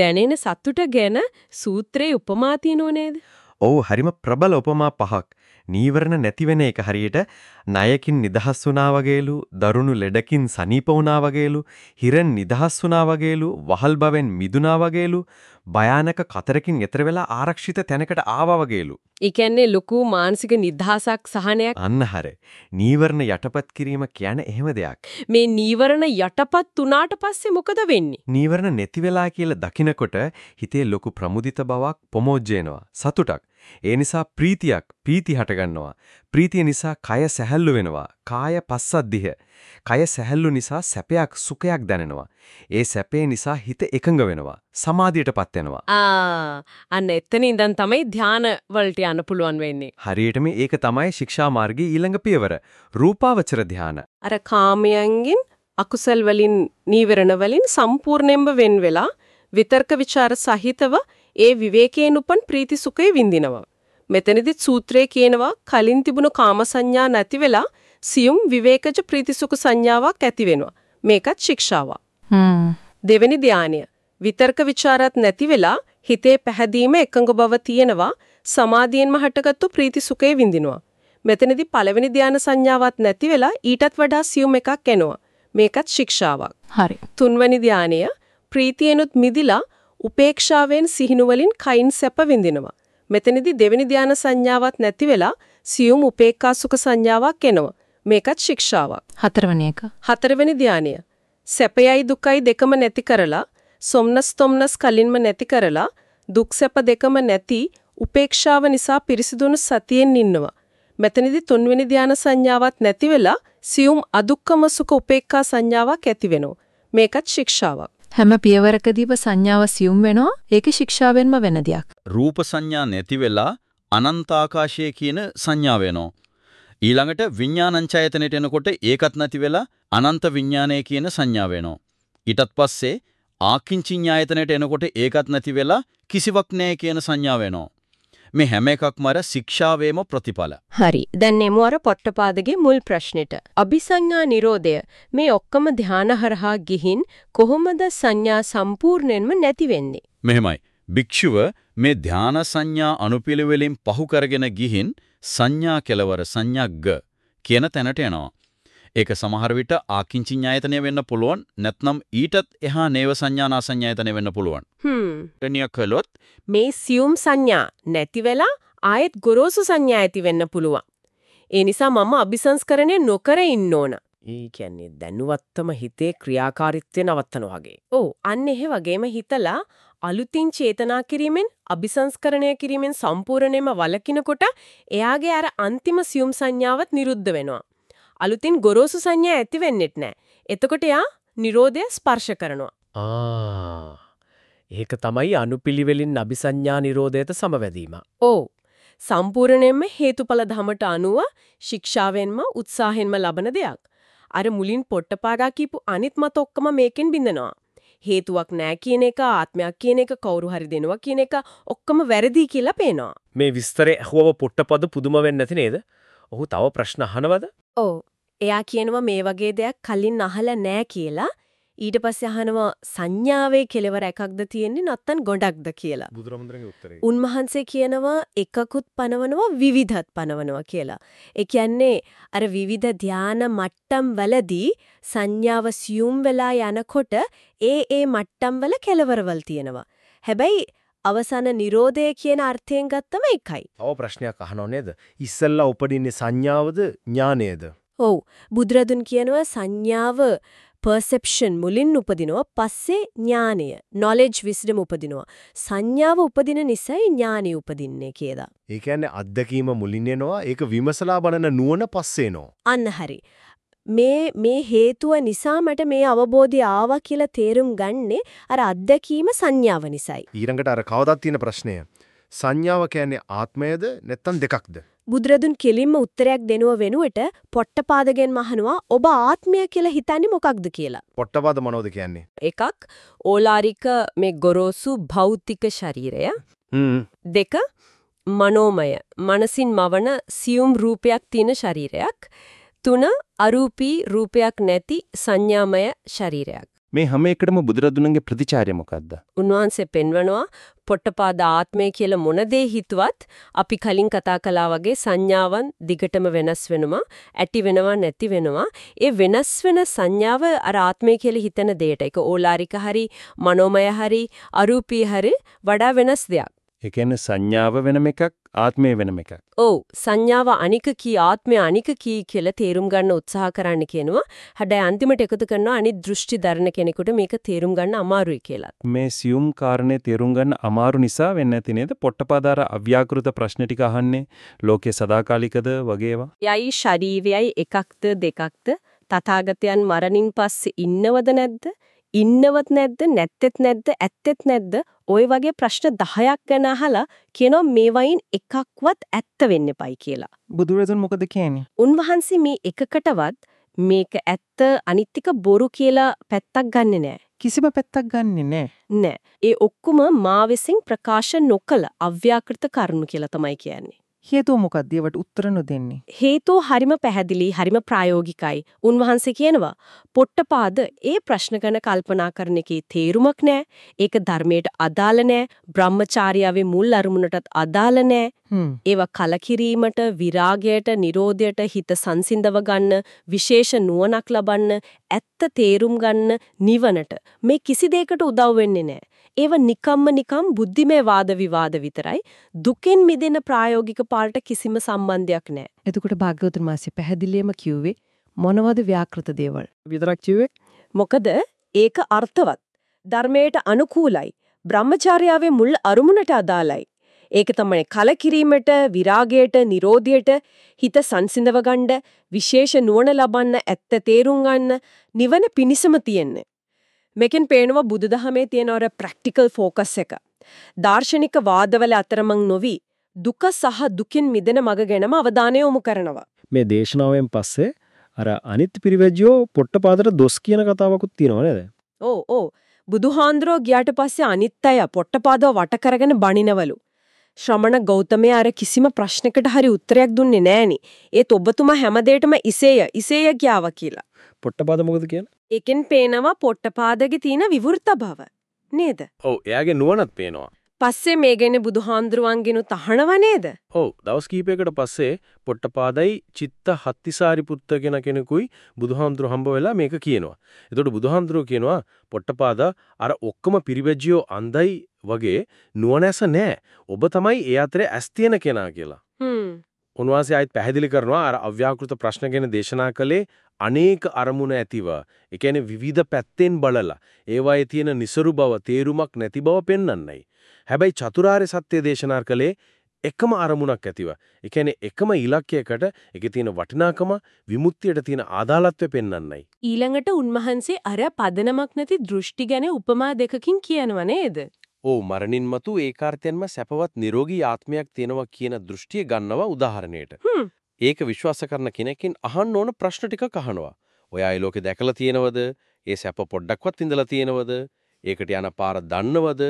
දැනෙන සතුට ගැන සූත්‍රයේ උපමා තියෙනව නේද? ඔව් හරිම ප්‍රබල උපමා පහක්. නීවරණ නැති වෙන එක හරියට ණයකින් නිදහස් වුණා වගේලු, දරුණු ලෙඩකින් සනීප වුණා වගේලු, හිරෙන් නිදහස් වුණා වගේලු, වහල් බවෙන් මිදුණා වගේලු, භයානක කතරකින් එතර වෙලා ආරක්ෂිත තැනකට ආවා වගේලු. ඒ කියන්නේ ලොකු මානසික නිදහසක් සහනයක්. අන්න හරි. නීවරණ යටපත් කිරීම කියන්නේ එහෙම දෙයක්. මේ නීවරණ යටපත් උනාට පස්සේ මොකද වෙන්නේ? නීවරණ නැති වෙලා කියලා දකිනකොට හිතේ ලොකු ප්‍රමුදිත බවක් පොමොජ්ජේනවා. සතුටක්. ඒ නිසා ප්‍රීතියක් ප්‍රීති හටගන්නවා. ප්‍රීතිය නිසා කය සැහැල්ලු වෙනවා. කාය පස්සද්ධිය. කය සැහැල්ලු නිසා සැපයක් සුඛයක් දැනෙනවා. ඒ සැපේ නිසා හිත එකඟ වෙනවා. සමාධියටපත් වෙනවා. ආ අන්න එතන ඉඳන් තමයි ධාන වලට යන්න පුළුවන් වෙන්නේ. හරියටම ඒක තමයි ශික්ෂා මාර්ගයේ ඊළඟ පියවර. රූපාවචර ධාන. අර කාමයන්ගෙන් අකුසල් වලින් නීවරණ වලින් සම්පූර්ණයෙන්ම වෙන් වෙලා විතර්ක ਵਿਚාර සහිතව ඒ විවේකයෙන් උපන් ප්‍රීති සුඛය විඳිනවා. මෙතනදිත් සූත්‍රයේ කියනවා කලින් තිබුණු කාම සංඥා නැති වෙලා සියුම් විවේකජ ප්‍රීති සුඛ සංඥාවක් ඇති වෙනවා. මේකත් ශික්ෂාවක්. දෙවෙනි ධානය. විතර්ක ਵਿਚාරات නැති වෙලා හිතේ පැහැදීම එකඟ බව තියෙනවා. සමාධියෙන්ම හටගත්තු ප්‍රීති සුඛේ විඳිනවා. මෙතනදී පළවෙනි ධාන සංඥාවක් නැති වෙලා ඊටත් වඩා සියුම් එකක් එනවා. මේකත් ශික්ෂාවක්. හරි. තුන්වෙනි ධානය. ප්‍රීතියනොත් මිදිලා උපේක්ෂාවෙන් සිහිනු වලින් කයින් සැප විඳිනවා. මෙතනදී දෙවෙනි ධාන සංඥාවක් නැති වෙලා සියුම් උපේක්ඛා සුඛ සංඥාවක් එනවා. මේකත් ශික්ෂාවක්. හතරවෙනි එක. හතරවෙනි ධානය සැපයයි දුකයි දෙකම නැති කරලා සොම්නස් තොම්නස් කලින්ම නැති කරලා දුක් සැප දෙකම නැති උපේක්ෂාව නිසා පිරිසිදුණු සතියෙන් ඉන්නවා. මෙතනදී තුන්වෙනි ධාන සංඥාවක් නැති වෙලා සියුම් අදුක්කම සුඛ උපේක්ඛා සංඥාවක් ඇති වෙනවා. මේකත් ශික්ෂාවක්. හැම පියවරකදීම සංඥාව සියුම් වෙනවා. ඒක ශික්ෂාවෙන්ම වෙන දෙයක්. රූප සංඥා නැති වෙලා අනන්තාකාශය කියන සංඥාව එනවා. ඊළඟට විඥානංචයතනෙට එනකොට ඒකත් නැති වෙලා අනන්ත විඥානය කියන සංඥාව එනවා. ඊටත් පස්සේ ආකින්චිඤ්ඤායතනෙට එනකොට ඒකත් නැති වෙලා කිසිවක් නැහැ කියන සංඥාව එනවා. මේ හැම එකක්ම අර ශික්ෂාවේම ප්‍රතිඵල. හරි. දැන් එමු අර පොට්ටපාදගේ මුල් ප්‍රශ්නෙට. අபிසඤ්ඤා නිරෝධය මේ ඔක්කොම ධානහරහා ගිහින් කොහොමද සංඥා සම්පූර්ණයෙන්ම නැති වෙන්නේ? මෙහෙමයි. භික්ෂුව මේ ධාන සංඥා අනුපිළිවෙලින් පහු කරගෙන ගිහින් සංඥා කෙලවර සංඥග්ග කියන තැනට එනවා. ඒක සමහර විට ආකින්චි ඥායතනය වෙන්න පුළුවන් නැත්නම් ඊටත් එහා නේව සංඥානා සංඥායතනය වෙන්න පුළුවන්. හ්ම්. එනිය කළොත් මේ සියුම් සංඥා නැති වෙලා ආයෙත් ගොරෝසු සංඥා ඇති වෙන්න පුළුවන්. ඒ නිසා මම අபிසංස්කරණය නොකර ඉන්න ඕන. ඒ කියන්නේ දැනුවත්වම හිතේ ක්‍රියාකාරීත්වය නවත්තනවා වගේ. ඔව් අන්න එහෙ වගේම හිතලා අලුතින් චේතනා කිරීමෙන් අபிසංස්කරණය කිරීමෙන් සම්පූර්ණයෙන්ම වළකිනකොට එයාගේ අර අන්තිම සියුම් සංඥාවත් නිරුද්ධ වෙනවා. අලුතින් ගොරෝසු සංඥා ඇති වෙන්නෙත් නැහැ. එතකොට යා Nirodha ස්පර්ශ කරනවා. ආ ඒක තමයි අනුපිළිවෙලින් අபிසඤ්ඤා නිරෝධයට සමවැදීම. ඔව්. සම්පූර්ණයෙන්ම හේතුඵල ධමයට අනුව ශික්ෂාවෙන්ම උත්සාහෙන්ම ලබන දෙයක්. අර මුලින් පොට්ටපාඩා කියපු අනිත් මත ඔක්කොම මේකෙන් බින්දනවා. හේතුවක් නැහැ කියන එක ආත්මයක් කියන එක කවුරු හරි දෙනවා කියන එක ඔක්කොම වැරදි කියලා පේනවා. මේ විස්තරේ අහුවව පොට්ටපද පුදුම වෙන්නේ නැති නේද? ඔහු තව ප්‍රශ්න අහනවද? ඔව්. එයා කියනවා මේ වගේ දෙයක් කලින් අහලා නැහැ කියලා. ඊට පස්සේ අහනවා සංඥාවේ කෙලවර එකක්ද තියෙන්නේ නැත්නම් ගොඩක්ද කියලා. බුදුරමුන්දරගේ උත්තරේ. උන්වහන්සේ කියනවා එකකුත් පනවනවා විවිධත් පනවනවා කියලා. ඒ කියන්නේ අර විවිධ ධාන මට්ටම් වලදී සංඥාව සියුම් වෙලා යනකොට ඒ ඒ මට්ටම් වල කෙලවරවල් තියෙනවා. හැබැයි අවසාන Nirodhe කියන අර්ථයෙන් ගත්තම එකයි. තව ප්‍රශ්නයක් අහනව නේද? ඉස්සල්ලා උපදින්නේ සංඥාවද ඥානයද? ඔව් බුදුරදුන් කියනවා සංඥාව perception මුලින් උපදිනවා පස්සේ ඥානය knowledge wisdom උපදිනවා සංඥාව උපදින නිසායි ඥානය උපදින්නේ කියලා. ඒ කියන්නේ අත්දැකීම මුලින් එනවා ඒක විමසලා බලන නුවණ පස්සේ එනවා. අන්න හරි. මේ මේ හේතුව නිසා මට මේ අවබෝධය ආවා කියලා තේරුම් ගන්නේ අර අත්දැකීම සංඥාව නිසායි. ඊළඟට අර කවදත් තියෙන ප්‍රශ්නය. සංඥාව කියන්නේ ආත්මයද නැත්නම් දෙකක්ද? බුදුරදුන් කෙලින්ම උත්තරයක් දෙනුව වෙනුවට පොට්ටපාදගෙන් මහනවා ඔබ ආත්මය කියලා හිතන්නේ මොකක්ද කියලා. පොට්ටපාද මොනවද කියන්නේ? එකක් ඕලාරික මේ ගොරෝසු භෞතික ශරීරය. දෙක මනෝමය මනසින් මවන සියුම් රූපයක් තියෙන ශරීරයක්. තුන අරූපී රූපයක් නැති සංඥාමය ශරීරයක්. මේ හැම එකටම බුදුරදුන්ගේ ප්‍රතිචාරය මොකද්ද? උන්වහන්සේ පෙන්වනවා පොට්ටපාද ආත්මය කියලා මොන දේ හිතුවත් අපි කලින් කතා කළා වගේ සංඥාවන් දිගටම වෙනස් වෙනවා ඇති වෙනවා නැති වෙනවා. ඒ වෙනස් වෙන සංඥාව අර ආත්මය කියලා හිතන දෙයට. ඒක ඕලාරික හරි මනෝමය හරි අරූපී හරි වඩා වෙනස් දෙයක්. ඒ කියන්නේ සංඥාව වෙනම එකක් ආත්මය වෙනම එකක්. ඔව් සංඥාව අනික කී ආත්මය අනික කී කියලා තේරුම් ගන්න උත්සාහ කරන්න කියනවා. හැබැයි අන්තිමට එකතු කරනවා අනිත් දෘෂ්ටි දරන කෙනෙකුට මේක තේරුම් ගන්න අමාරුයි කියලා. මේ සියුම් කාරණේ තේරුම් ගන්න අමාරු නිසා වෙන්නේ නැති නේද? පොට්ටපාදාර අව්‍යාකෘත ප්‍රශ්න ටික අහන්නේ ලෝකේ සදාකාලිකද වගේ ඒවා. යයි ශරීරයයි එකක්ද දෙකක්ද තථාගතයන් මරණින් පස්සේ ඉන්නවද නැද්ද? ඉන්නවත් නැද්ද නැත්තේත් නැද්ද ඇත්තෙත් නැද්ද ওই වගේ ප්‍රශ්න 10ක් ගැන අහලා කියනවා මේ වයින් එකක්වත් ඇත්ත වෙන්න එපයි කියලා. බුදුරජාණන් මොකද කියන්නේ? උන්වහන්සේ මේ එකකටවත් මේක ඇත්ත අනිත් බොරු කියලා පැත්තක් ගන්නෙ නෑ. කිසිම පැත්තක් ගන්නෙ නෑ. නෑ. ඒ ඔක්කොම මා විසින් ප්‍රකාශ නොකළ අව්‍යාකෘත කරුණු කියලා තමයි කියන්නේ. හේතුව මොකක්ද ඒවට උත්තර නොදෙන්නේ? හේතුව හරිම පැහැදිලි හරිම ප්‍රායෝගිකයි. උන්වහන්සේ කියනවා පොට්ටපාද ඒ ප්‍රශ්න ගැන කල්පනා කරන එකේ තේරුමක් නැහැ. ඒක ධර්මයට අදාළ නැහැ. බ්‍රහ්මචාර්යාවේ මුල් අරමුණටත් අදාළ නැහැ. ඒවා කලකිරීමට, විරාගයට, නිරෝධයට හිත සංසිඳව ගන්න, විශේෂ නුවණක් ලබන්න, ඇත්ත තේරුම් ගන්න, නිවනට මේ කිසි දෙයකට උදව් වෙන්නේ නැහැ. ඒව නිකම්ම නිකම් බුද්ධිමය වාද විවාද විතරයි. දුකෙන් මිදෙන ප්‍රායෝගික පාඩට කිසිම සම්බන්ධයක් නැහැ. එතකොට භාග්‍යවතුන් වහන්සේ පැහැදිලිවම කිව්වේ මොනවද ව්‍යාකෘත දේවල්? විතරක් කිව්වේ මොකද ඒක අර්ථවත්. ධර්මයට අනුකූලයි. බ්‍රහ්මචාර්යාවේ මුල් අරුමුණට අදාළයි. ඒක තමයි කලකිරීමට, විරාගයට, නිරෝධයට, හිත සංසිඳව ගන්න, විශේෂ නුවණ ලබන්න, ඇත්ත තේරුම් ගන්න, නිවන පිණිසම තියෙන්නේ. මේකෙන් පේනවා බුදුදහමේ තියෙන අර ප්‍රැක්ටිකල් ફોකස් එක. දාර්ශනික වාදවල අතරමං නොවි දුක සහ දුකින් මිදෙන මඟ ගැනම අවධානය යොමු කරනවා. මේ දේශනාවෙන් පස්සේ අර අනිත් පිරිවැජියෝ පොට්ටපාදට දොස් කියන කතාවකුත් තියෙනව නේද? ඔව් ඔව්. බුදුහාන්දරෝ ගියාට පස්සේ අනිත් අය පොට්ටපාදව වට කරගෙන බණිනවලු. ශ්‍රමණ ගෞතමයා අර කිසිම ප්‍රශ්නකට හරි උත්තරයක් දුන්නේ නෑනි. ඒත් ඔබතුමා හැමදේටම ඉසේය ඉසේය කියාවා කියලා. පොට්ටපාද මොකද කියන්නේ? ඒකෙන් පේනවා පොට්ටපාදගේ තියෙන විවෘත බව. නේද? ඔව් එයාගේ නුවණත් පේනවා. පස්සේ මේ ගැන බුදුහාඳුරුවන්ගෙනු තහනව නේද? ඔව් දවස් කීපයකට පස්සේ පොට්ටපාදයි චිත්ත හත්තිසාරිපුත්ත කෙන කෙනෙකුයි බුදුහාඳුරු හම්බ වෙලා මේක කියනවා. එතකොට බුදුහාඳුරු කියනවා පොට්ටපාද අර ඔක්කොම පිරිවැජියෝ අන්දයි වගේ නුවණැස නැහැ. ඔබ තමයි ඒ අතරේ ඇස් තියෙන කෙනා කියලා. හ්ම්. උන්වහන්සේ ආයිත් පැහැදිලි කරනවා අර අව්‍යාකෘත ප්‍රශ්න ගැන දේශනා කළේ අනේක අරමුණ ඇතිව ඒ කියන්නේ විවිධ පැත්තෙන් බලලා ඒවායේ තියෙන નિසරු බව තේරුමක් නැති බව පෙන්වන්නයි. හැබැයි චතුරාර්ය සත්‍ය දේශනා කළේ එකම අරමුණක් ඇතිව. ඒ කියන්නේ එකම ඉලක්කයකට ඒකේ තියෙන වටිනාකම විමුක්තියට තියෙන ආදාළත්වය පෙන්වන්නයි. ඊළඟට උන්වහන්සේ අර පදනමක් නැති දෘෂ්ටි ගැන උපමා දෙකකින් කියනවා නේද? ඔව් මරණින් මතු ඒකාර්ථයෙන්ම සැපවත් නිරෝගී ආත්මයක් තියෙනවා කියන දෘෂ්ටිය ගන්නවා උදාහරණයට. ඒක විශ්වාස කරන කෙනෙක්ගෙන් අහන්න ඕන ප්‍රශ්න ටිකක් අහනවා. ඔයා ඒ ලෝකේ දැකලා තියෙනවද? ඒ සැප පොඩ්ඩක්වත් ඉඳලා තියෙනවද? ඒකට යන පාර දන්නවද?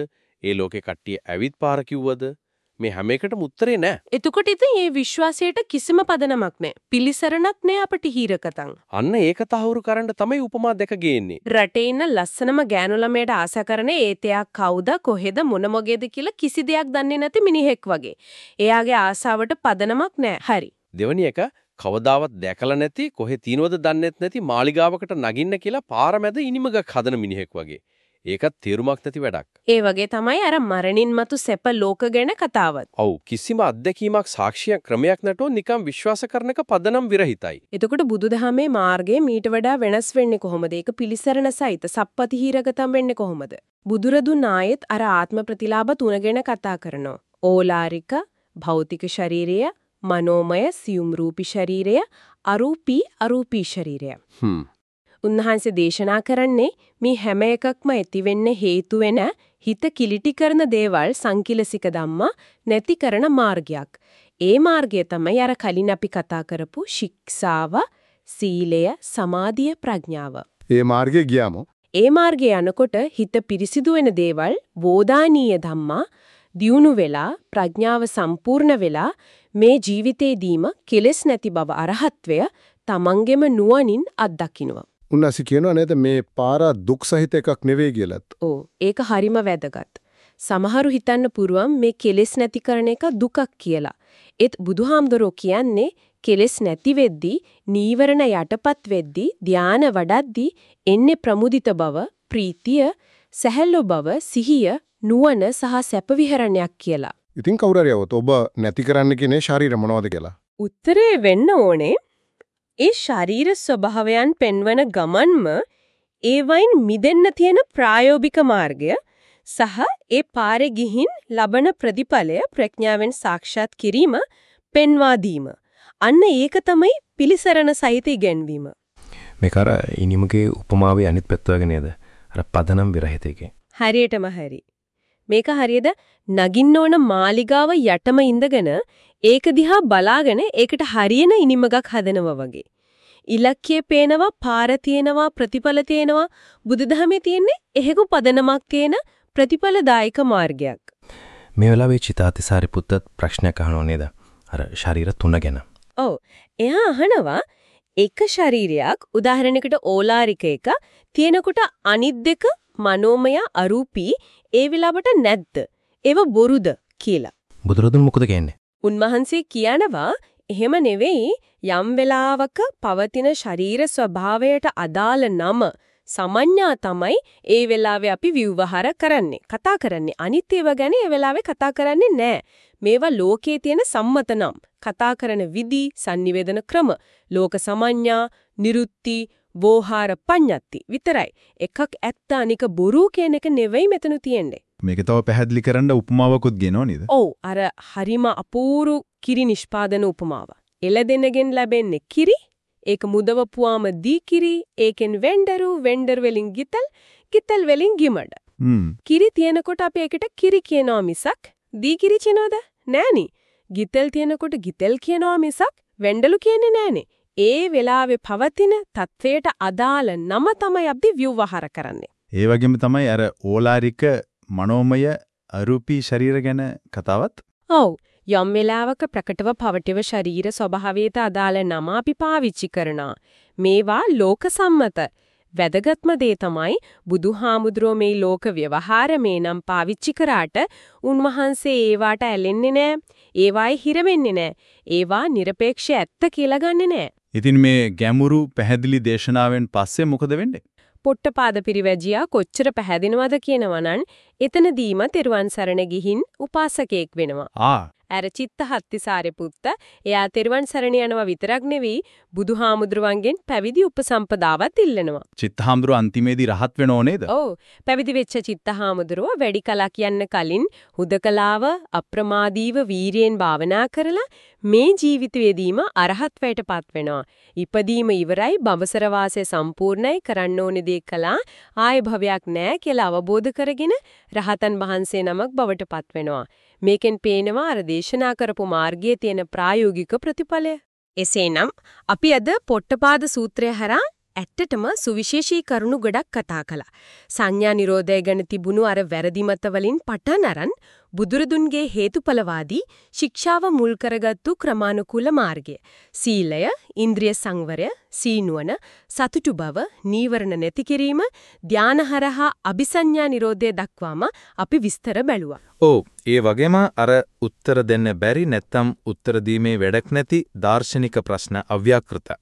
ඒ ලෝකේ කට්ටිය ඇවිත් පාර කිව්වද? මේ හැම එකටම උත්තරේ නැහැ. එතකොට ඉතින් මේ විශ්වාසයට කිසිම පදනමක් නැහැ. පිලිසරණක් නැහැ අපට හීරකතන්. අන්න ඒක තහවුරු කරන්න තමයි උපමා දෙක ගේන්නේ. රටේ ඉන්න ලස්සනම ගෑනු ළමයට ආස කරන ඒතයක් කවුද කොහෙද මොන මොගේද කියලා කිසි දෙයක් දන්නේ නැති මිනිහෙක් වගේ. එයාගේ ආසාවට පදනමක් නැහැ. හරි. දෙවැනි එක කවදාවත් දැකලා නැති කොහෙ තියනවද දන්නේත් නැති මාලිගාවකට නගින්න කියලා පාර මැද ඉනිමගක් හදන මිනිහෙක් වගේ. ඒකත් තේරුමක් නැති වැඩක්. ඒ වගේ තමයි අර මරණින් මතු සැප ලෝක ගැන කතාවත්. ඔව් කිසිම අත්දැකීමක් සාක්ෂියක් ක්‍රමයක් නැටෝ නිකම් විශ්වාස කරනක පදනම් විරහිතයි. එතකොට බුදුදහමේ මාර්ගය මීට වඩා වෙනස් වෙන්නේ කොහොමද? ඒක පිලිසරණ සහිත සප්පති හීරගතම් වෙන්නේ කොහොමද? බුදුරදුන් ආයෙත් අර ආත්ම ප්‍රතිලාභ තුන ගැන කතා කරනවා. ඕලාරික භෞතික ශරීරය මනෝමය සියුම් රූපී ශරීරය අරූපී අරූපී ශරීරය. හ්ම්. උන්වහන්සේ දේශනා කරන්නේ මේ හැම එකක්ම ඇති වෙන්න හේතු වෙන හිත කිලිටි කරන දේවල් සංකිලසික ධම්මා නැති කරන මාර්ගයක්. ඒ මාර්ගය තමයි අර කලින් අපි කතා කරපු ශික්ෂාව, සීලය, සමාධිය, ප්‍රඥාව. ඒ මාර්ගේ ගියාම ඒ මාර්ගේ යනකොට හිත පිරිසිදු වෙන දේවල් වෝදානීය ධම්මා දියුණු වෙලා ප්‍රඥාව සම්පූර්ණ වෙලා මේ ජීවිතේදීම කෙලෙස් නැති බව අරහත්වය තමන්ගෙම නුවණින් අත්දකින්නවා. උන්වහන්සේ කියනවා නේද මේ පාර දුක් සහිත එකක් නෙවෙයි කියලාත්. ඔව් ඒක හරිම වැදගත්. සමහරු හිතන්න පුරුවම් මේ කෙලෙස් නැති කරන එක දුකක් කියලා. ඒත් බුදුහාමුදුරෝ කියන්නේ කෙලෙස් නැති වෙද්දී නීවරණ යටපත් වෙද්දී ධාන වඩද්දී එන්නේ ප්‍රමුදිත බව, ප්‍රීතිය, සැහැල්ලු බව, සිහිය, නුවණ සහ සැප විහරණයක් කියලා. ඉතින් කවුරු හරි ඔබ නැති කරන්න කියන්නේ ශරීර මොනවද කියලා. උත්තරේ වෙන්න ඕනේ ඒ ශරීර ස්වභාවයන් පෙන්වන ගමන්ම ඒවයින් මිදෙන්න තියෙන ප්‍රායෝගික මාර්ගය සහ ඒ පාරේ ගිහින් ලබන ප්‍රතිඵලය ප්‍රඥාවෙන් සාක්ෂාත් කිරීම පෙන්වා දීම. අන්න ඒක තමයි පිලිසරණ සහිත ඉගැන්වීම. මේක අර ඉනිමගේ උපමාවේ අනිත් පැත්ත වගේ නේද? අර පදනම් විරහිත එකේ. හරියටම හරි. මේක හරියද නගින්න ඕන මාලිගාව යටම ඉඳගෙන ඒක දිහා බලාගෙන ඒකට හරියන ඉනිමගක් හදනවා වගේ. ඉලක්කයේ පේනවා, පාර තියෙනවා, ප්‍රතිඵල තියෙනවා. බුදුදහමේ තියෙන්නේ එහෙකු පදනමක් තියෙන ප්‍රතිඵලදායක මාර්ගයක්. මේ වෙලාවේ චිතාතිසාරි පුත්තත් ප්‍රශ්නයක් අහනව නේද? අර ශරීර තුන ගැන. ඔව්. එයා අහනවා එක ශරීරයක් උදාහරණයකට ඕලාරික එක තියෙනකොට අනිත් දෙක මනෝමය අරූපී ඒ වෙලාවට නැද්ද? ඒව බොරුද කියලා. බුදුරදුන් මොකද කියන්නේ? උන්වහන්සේ කියනවා එහෙම නෙවෙයි යම් වෙලාවක පවතින ශරීර ස්වභාවයට අදාළ නම සමඤ්ඤා තමයි ඒ වෙලාවේ අපි විවහාර කරන්නේ කතා කරන්නේ අනිත් ඒවා ගැන ඒ වෙලාවේ කතා කරන්නේ නැහැ මේවා ලෝකයේ තියෙන සම්මත නම් කතා කරන විදි sannivedana ක්‍රම ලෝක සමඤ්ඤා නිරුත්ති වෝහාර පඤ්ඤත්ති විතරයි. එකක් ඇත්ත අනික බොරු කියන එක නෙවෙයි මෙතන තියෙන්නේ. මේක තව පැහැදිලි කරන්න උපමාවකුත් ගෙනව නේද? ඔව් අර හරිම අපූරු කිරි නිෂ්පාදන උපමාව. එළදෙනගෙන් ලැබෙන්නේ කිරි ඒක මුදවපුවාම දීකිරි ඒකෙන් වෙන්ඩරු වෙන්ඩර් වලින් ගිතල් ගිතල් වලින් ගිමඩ. කිරි තියෙනකොට අපි ඒකට කිරි කියනවා මිසක් දීකිරි කියනවද? නෑනි ගිතල් තියෙනකොට ගිතල් කියනවා මිසක් වෙන්ඩලු කියන්නේ නෑනේ ඒ වෙලාවේ පවතින තත්වයට අදාළ නම තමයි අපි ව්‍යවහාර කරන්නේ ඒ වගේම තමයි අර ඕලාරික මනෝමය අරූපී ශරීර ගැන කතාවත් ඔව් යම් වෙලාවක ප්‍රකටව පවතිව ශරීර ස්වභාවයට අදාළ නම අපි පාවිච්චි කරනවා. මේවා ලෝක සම්මත. වැදගත්ම දේ තමයි බුදුහාමුදුරෝ මේ ලෝක ව්‍යවහාරමේ නම් පාවිච්චි කරාට උන්වහන්සේ ඒවාට ඇලෙන්නේ නැහැ. ඒවායි හිර වෙන්නේ නැහැ. ඒවා নিরপেক্ষ ඇත්ත කියලා ගන්නෙ නැහැ. ඉතින් මේ ගැඹුරු පැහැදිලි දේශනාවෙන් පස්සේ මොකද වෙන්නේ? පොට්ටපාද පිරිවැජියා කොච්චර පැහැදිනවද කියනවනම් එතනදීම තෙරුවන් සරණ ගිහින් උපාසකයෙක් වෙනවා. ආ අර චිත්තහත්ති සාරිපුත්ත එයා තෙරුවන් සරණ යනවා විතරක් නෙවෙයි බුදුහාමුදුරුවන්ගෙන් පැවිදි උපසම්පදාවත් ඉල්ලනවා. චිත්තහාමුදුරුව අන්තිමේදී රහත් වෙනව නේද? ඔව්. පැවිදි වෙච්ච චිත්තහාමුදුරුව වැඩි කලක් යන්න කලින් හුදකලාව අප්‍රමාදීව වීරියෙන් භාවනා කරලා මේ ජීවිතයේදීම අරහත්වයටපත් වෙනවා. ඉපදීම ඉවරයි බඹසර වාසය සම්පූර්ණයි කරන්න ඕනේ දේ කළා ආය භවයක් නැහැ කියලා අවබෝධ කරගෙන රහතන් වහන්සේ නමක් බවටපත් වෙනවා. මේකෙන් පේනවා අර දේශනා කරපු මාර්ගයේ තියෙන ප්‍රායෝගික ප්‍රතිඵලය. එසේනම් අපි අද පොට්ටපාද සූත්‍රය හරහා ඇත්තටම සුවිශේෂී කරුණු ගොඩක් කතා කළා. සංඥා නිරෝධය ගැන තිබුණු අර වැරදි මත වලින් පටන් අරන් බුදුරදුන්ගේ හේතුඵලවාදී ශික්ෂාව මුල් කරගත්තු ක්‍රමානුකූල මාර්ගය. සීලය, ඉන්ද්‍රිය සංවරය, සීනුවන, සතුටු බව, නීවරණ නැති කිරීම, ධානහරහා අபிසඤ්ඤා නිරෝධය දක්වාම අපි විස්තර බැලුවා. ඔව් ඒ වගේම අර උත්තර දෙන්න බැරි නැත්තම් උත්තර දීමේ වැඩක් නැති දාර්ශනික ප්‍රශ්න අව්‍යාකෘත.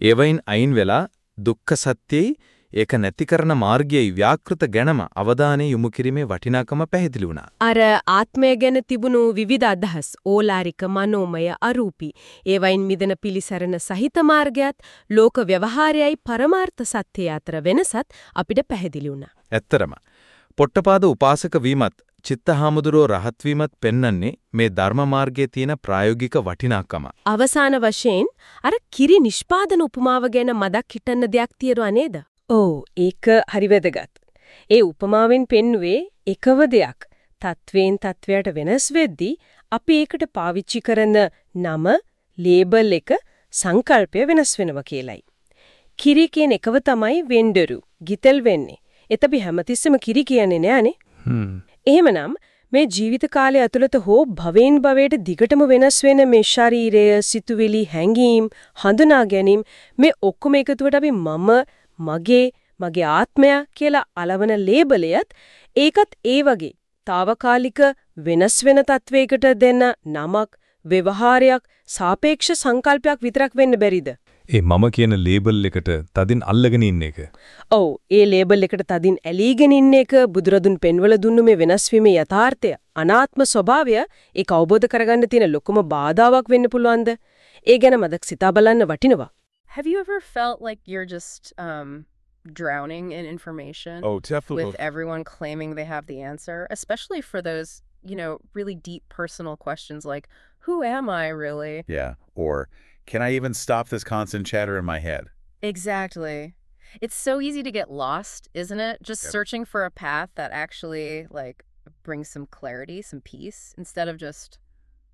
ඒවයින් අයින් වෙලා දුක්ඛ සත්‍යයි ඒක නැති කරන මාර්ගයේ ව්‍යාකෘත ගැනම අවධානය යොමු කිරීමේ වටිනාකම පැහැදිලි වුණා. අර ආත්මය ගැන තිබුණු විවිධ අදහස් ඕලාරික මනෝමය අරූපී ඒවයින් මිදෙන පිලිසරණ සහිත මාර්ගයත් ලෝක ව්‍යවහාරයයි පරමාර්ථ සත්‍යය අතර වෙනසත් අපිට පැහැදිලි වුණා. ඇත්තරම පොට්ටපාද උපාසක වීමත් චිත්තහාමුදුරෝ රහත් වීමත් පෙන්වන්නේ මේ ධර්ම මාර්ගයේ තියෙන ප්‍රායෝගික වටිනාකම. අවසාන වශයෙන් අර කිරි නිෂ්පාදන උපමාව ගැන මදක් හිටන්න දෙයක් තියනවා නේද? ඔව් ඒක හරි වැදගත්. ඒ උපමාවෙන් පෙන්වුවේ එකව දෙයක්. තත්වයෙන් තත්වයට වෙනස් වෙද්දී අපි ඒකට පාවිච්චි කරන නම, ලේබල් එක, සංකල්පය වෙනස් වෙනවා කියලයි. කිරි කියන එකව තමයි වෙන්ඩරු, ගිතෙල් වෙන්නේ. එත අපි හැමතිස්සෙම කිරි කියන්නේ නෑනේ. එහෙමනම් මේ ජීවිත කාලය ඇතුළත හෝ භවෙන් භවයට දිගටම වෙනස් වෙන මේ ශරීරය, සිතුවිලි, හැඟීම්, හඳුනා ගැනීම මේ ඔක්කොම එකතුවට අපි මම, මගේ, මගේ ආත්මය කියලා අලවන ලේබලයත් ඒකත් ඒ වගේ తాවකාලික වෙනස් වෙන තත්වයකට දෙන්න නමක්, ව්‍යවහාරයක්, සාපේක්ෂ සංකල්පයක් විතරක් වෙන්න බැරිද? ඒ මම කියන ලේබල් එකට තදින් අල්ලගෙන ඉන්න එක. ඔව්, ඒ ලේබල් එකට තදින් ඇලීගෙන ඉන්න එක බුදුරදුන් පෙන්වල දුන්නු මේ වෙනස් වීමේ යථාර්ථය, අනාත්ම ස්වභාවය ඒක අවබෝධ කරගන්න තියෙන ලොකුම බාධාවක් වෙන්න පුළුවන්ද? ඒ ගැන මදක් සිතා බලන්න වටිනවා. Have you ever felt like you're just um drowning in information? Oh, definitely. With everyone claiming they have the answer, especially for those, you know, really deep personal questions like who am I really? Yeah, or Can I even stop this constant chatter in my head? Exactly. It's so easy to get lost, isn't it? Just Yep. searching for a path that actually like brings some clarity, some peace instead of just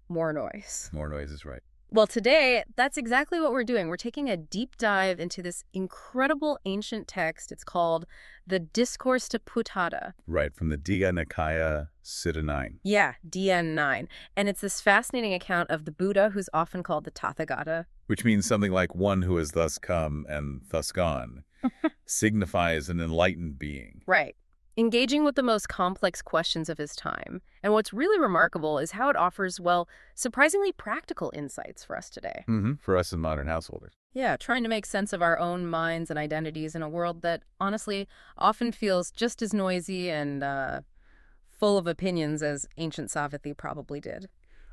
more noise. More noise is right. Well, today, that's exactly what we're doing. We're taking a deep dive into this incredible ancient text. It's called the Discourse to Potapada. Right, from the Digha Nikaya, Sutta 9. Yeah, DN9. And it's this fascinating account of the Buddha, who's often called the Tathagata. Which means something like one who has thus come and thus gone, signifies an enlightened being. Right. Engaging with the most complex questions of his time. And what's really remarkable is how it offers, well, surprisingly practical insights for us today. Mm-hmm. For us as modern householders. Yeah, trying to make sense of our own minds and identities in a world that, honestly, often feels just as noisy and uh, full of opinions as ancient Savatthi probably did.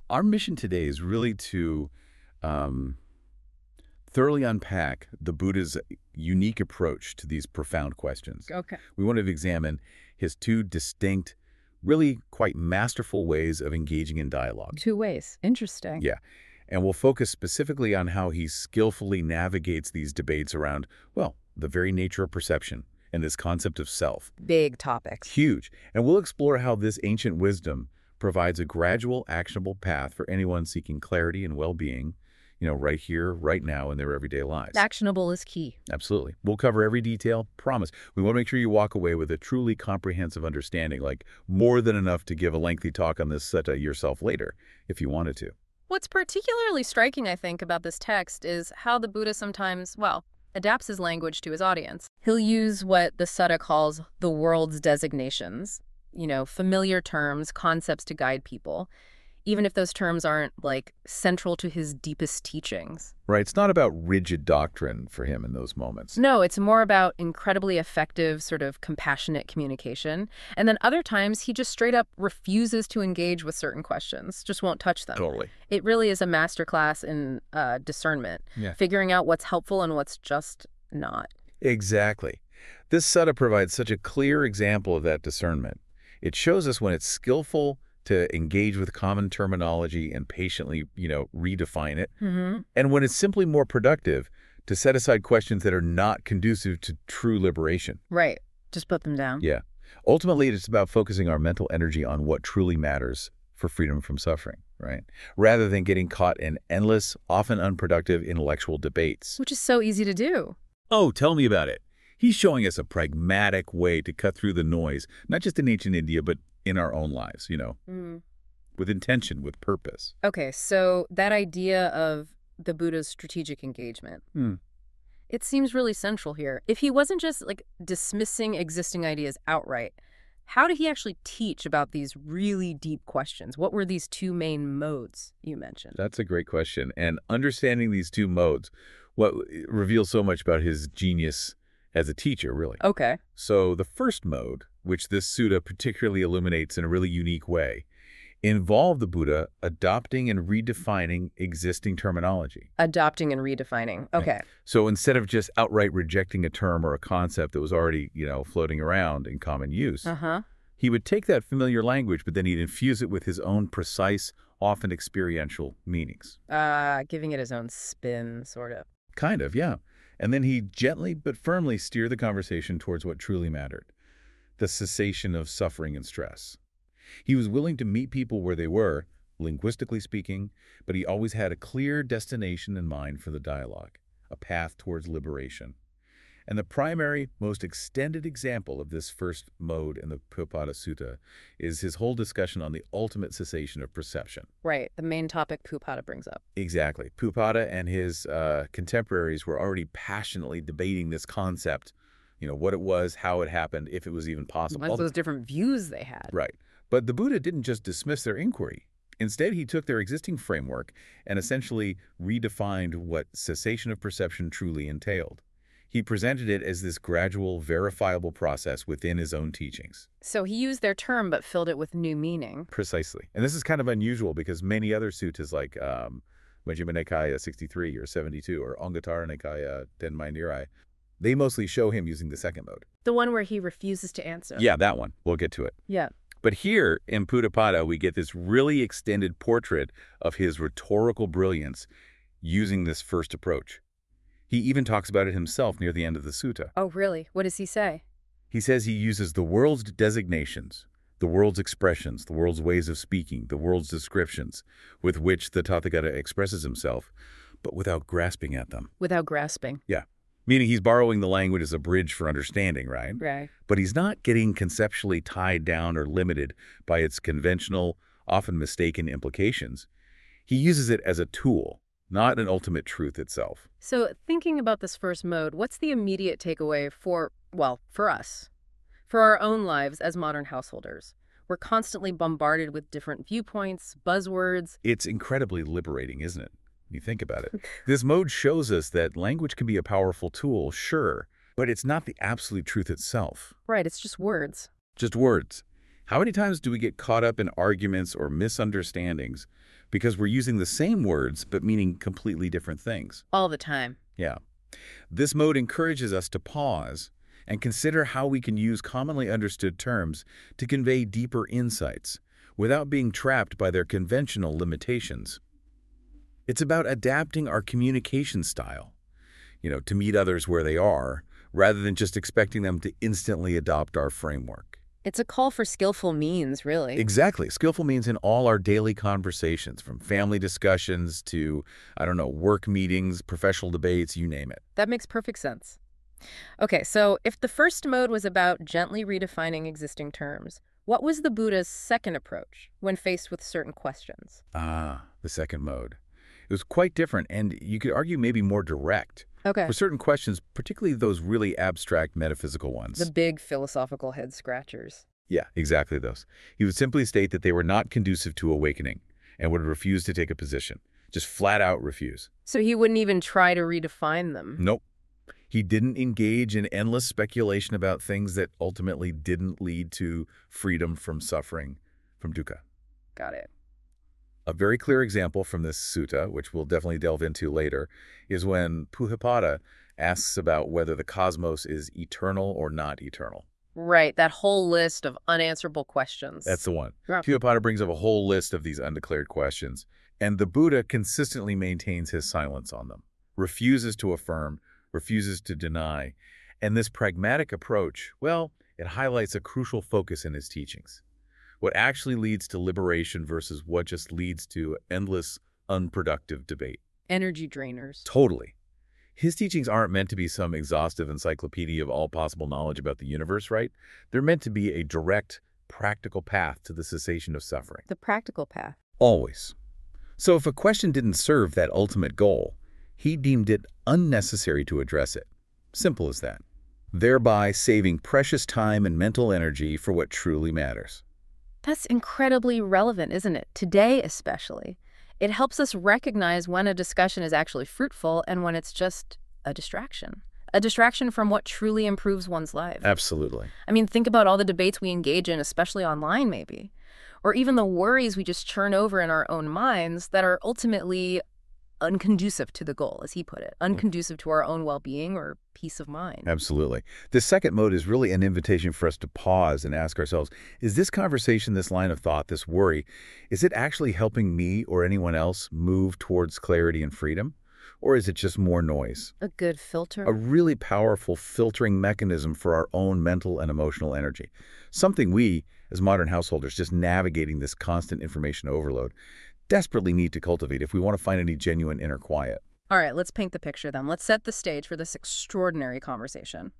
Our mission today is really to um, thoroughly unpack the Buddha's unique approach to these profound questions. Okay. We want to examine his two distinct, really quite masterful ways of engaging in dialogue. Two ways. Interesting. Yeah. And we'll focus specifically on how he skillfully navigates these debates around, well, the very nature of perception and this concept of self. Big topics. Huge. And we'll explore how this ancient wisdom provides a gradual, actionable path for anyone seeking clarity and well-being you know, right here, right now in their everyday lives. Actionable is key. Absolutely. We'll cover every detail, promise. We want to make sure you walk away with a truly comprehensive understanding, like more than enough to give a lengthy talk on this sutta uh, yourself later, if you wanted to. What's particularly striking, I think, about this text is how the Buddha sometimes, well, adapts his language to his audience. He'll use what the sutta calls the world's designations, you know, familiar terms, concepts to guide people even if those terms aren't, like, central to his deepest teachings. Right. It's not about rigid doctrine for him in those moments. No, it's more about incredibly effective, sort of compassionate communication. And then other times, he just straight up refuses to engage with certain questions, just won't touch them. Totally. It really is a masterclass in uh, discernment, Yeah. figuring out what's helpful and what's just not. Exactly. This sutta provides such a clear example of that discernment. It shows us when it's skillful to engage with common terminology and patiently, you know, redefine it, Mm-hmm. and when it's simply more productive to set aside questions that are not conducive to true liberation. Right. Just put them down. Yeah. Ultimately, it's about focusing our mental energy on what truly matters for freedom from suffering, right? Rather than getting caught in endless, often unproductive intellectual debates. Which is so easy to do. Oh, tell me about it. He's showing us a pragmatic way to cut through the noise, not just in ancient India, but in our own lives, you know, Mm. with intention, with purpose. Okay, so that idea of the Buddha's strategic engagement, Hmm. it seems really central here. If he wasn't just like dismissing existing ideas outright, how did he actually teach about these really deep questions? What were these two main modes you mentioned? That's a great question. And understanding these two modes, what reveals so much about his genius as a teacher, really. Okay. So the first mode, which this sutta particularly illuminates in a really unique way, involved the Buddha adopting and redefining existing terminology. Adopting and redefining. Okay. So instead of just outright rejecting a term or a concept that was already, you know, floating around in common use, Uh-huh. he would take that familiar language, but then he'd infuse it with his own precise, often experiential meanings. Uh, giving it his own spin, sort of. Kind of, yeah. And then he gently but firmly steer the conversation towards what truly mattered the cessation of suffering and stress. He was willing to meet people where they were, linguistically speaking, but he always had a clear destination in mind for the dialogue, a path towards liberation. And the primary, most extended example of this first mode in the Potapada Sutta is his whole discussion on the ultimate cessation of perception. Right. The main topic Potapada brings up. Exactly. Potapada and his uh, contemporaries were already passionately debating this concept, you know, what it was, how it happened, if it was even possible. All those different views they had. Right. But the Buddha didn't just dismiss their inquiry. Instead, he took their existing framework and essentially redefined what cessation of perception truly entailed. He presented it as this gradual, verifiable process within his own teachings. So he used their term but filled it with new meaning. Precisely. And this is kind of unusual because many other suttas like um, Majjhima Nikaya 63 or 72 or Anguttara Nikaya Denmai Nirai, they mostly show him using the second mode. The one where he refuses to answer. Yeah, that one. We'll get to it. Yeah. But here in Potapada, we get this really extended portrait of his rhetorical brilliance using this first approach. He even talks about it himself near the end of the sutta. Oh, really? What does he say? He says he uses the world's designations, the world's expressions, the world's ways of speaking, the world's descriptions with which the Tathagata expresses himself, but without grasping at them. Without grasping. Yeah. Meaning he's borrowing the language as a bridge for understanding, right? Right. But he's not getting conceptually tied down or limited by its conventional, often mistaken implications. He uses it as a tool, not an ultimate truth itself. So thinking about this first mode, what's the immediate takeaway for, well, for us? For our own lives as modern householders? We're constantly bombarded with different viewpoints, buzzwords. It's incredibly liberating, isn't it? You think about it. this mode shows us that language can be a powerful tool, sure, but it's not the absolute truth itself. Right, it's just words. Just words. How many times do we get caught up in arguments or misunderstandings because we're using the same words but meaning completely different things? All the time. Yeah. This mode encourages us to pause and consider how we can use commonly understood terms to convey deeper insights without being trapped by their conventional limitations. It's about adapting our communication style, you know, to meet others where they are, rather than just expecting them to instantly adopt our framework. It's a call for skillful means, really. Exactly. Skillful means in all our daily conversations, from family discussions to, I don't know, work meetings, professional debates, you name it. That makes perfect sense. Okay, so if the first mode was about gently redefining existing terms, what was the Buddha's second approach when faced with certain questions? Ah, the second mode. It was quite different, and you could argue maybe more direct. Okay. For certain questions, particularly those really abstract metaphysical ones. The big philosophical head scratchers. Yeah, exactly those. He would simply state that they were not conducive to awakening and would refuse to take a position. Just flat out refuse. So he wouldn't even try to redefine them? Nope. He didn't engage in endless speculation about things that ultimately didn't lead to freedom from suffering, from dukkha. Got it. A very clear example from this sutta, which we'll definitely delve into later, is when Potapada asks about whether the cosmos is eternal or not eternal. Right, that whole list of unanswerable questions. That's the one. Yeah. Potapada brings up a whole list of these undeclared questions, and the Buddha consistently maintains his silence on them, refuses to affirm, refuses to deny, and this pragmatic approach, well, it highlights a crucial focus in his teachings what actually leads to liberation versus what just leads to endless, unproductive debate. Energy drainers. Totally. His teachings aren't meant to be some exhaustive encyclopedia of all possible knowledge about the universe, right? They're meant to be a direct, practical path to the cessation of suffering. The practical path. Always. So if a question didn't serve that ultimate goal, he deemed it unnecessary to address it. Simple as that. Thereby saving precious time and mental energy for what truly matters. That's incredibly relevant, isn't it? Today, especially. It helps us recognize when a discussion is actually fruitful and when it's just a distraction. A distraction from what truly improves one's life. Absolutely. I mean, think about all the debates we engage in, especially online, maybe. Or even the worries we just churn over in our own minds that are ultimately unconducive to the goal, as he put it, mm. unconducive to our own well being or peace of mind. Absolutely. The second mode is really an invitation for us to pause and ask ourselves is this conversation, this line of thought, this worry, is it actually helping me or anyone else move towards clarity and freedom? Or is it just more noise? A good filter. A really powerful filtering mechanism for our own mental and emotional energy. Something we, as modern householders, just navigating this constant information overload, desperately need to cultivate if we want to find any genuine inner quiet. All right, let's paint the picture then. Let's set the stage for this extraordinary conversation.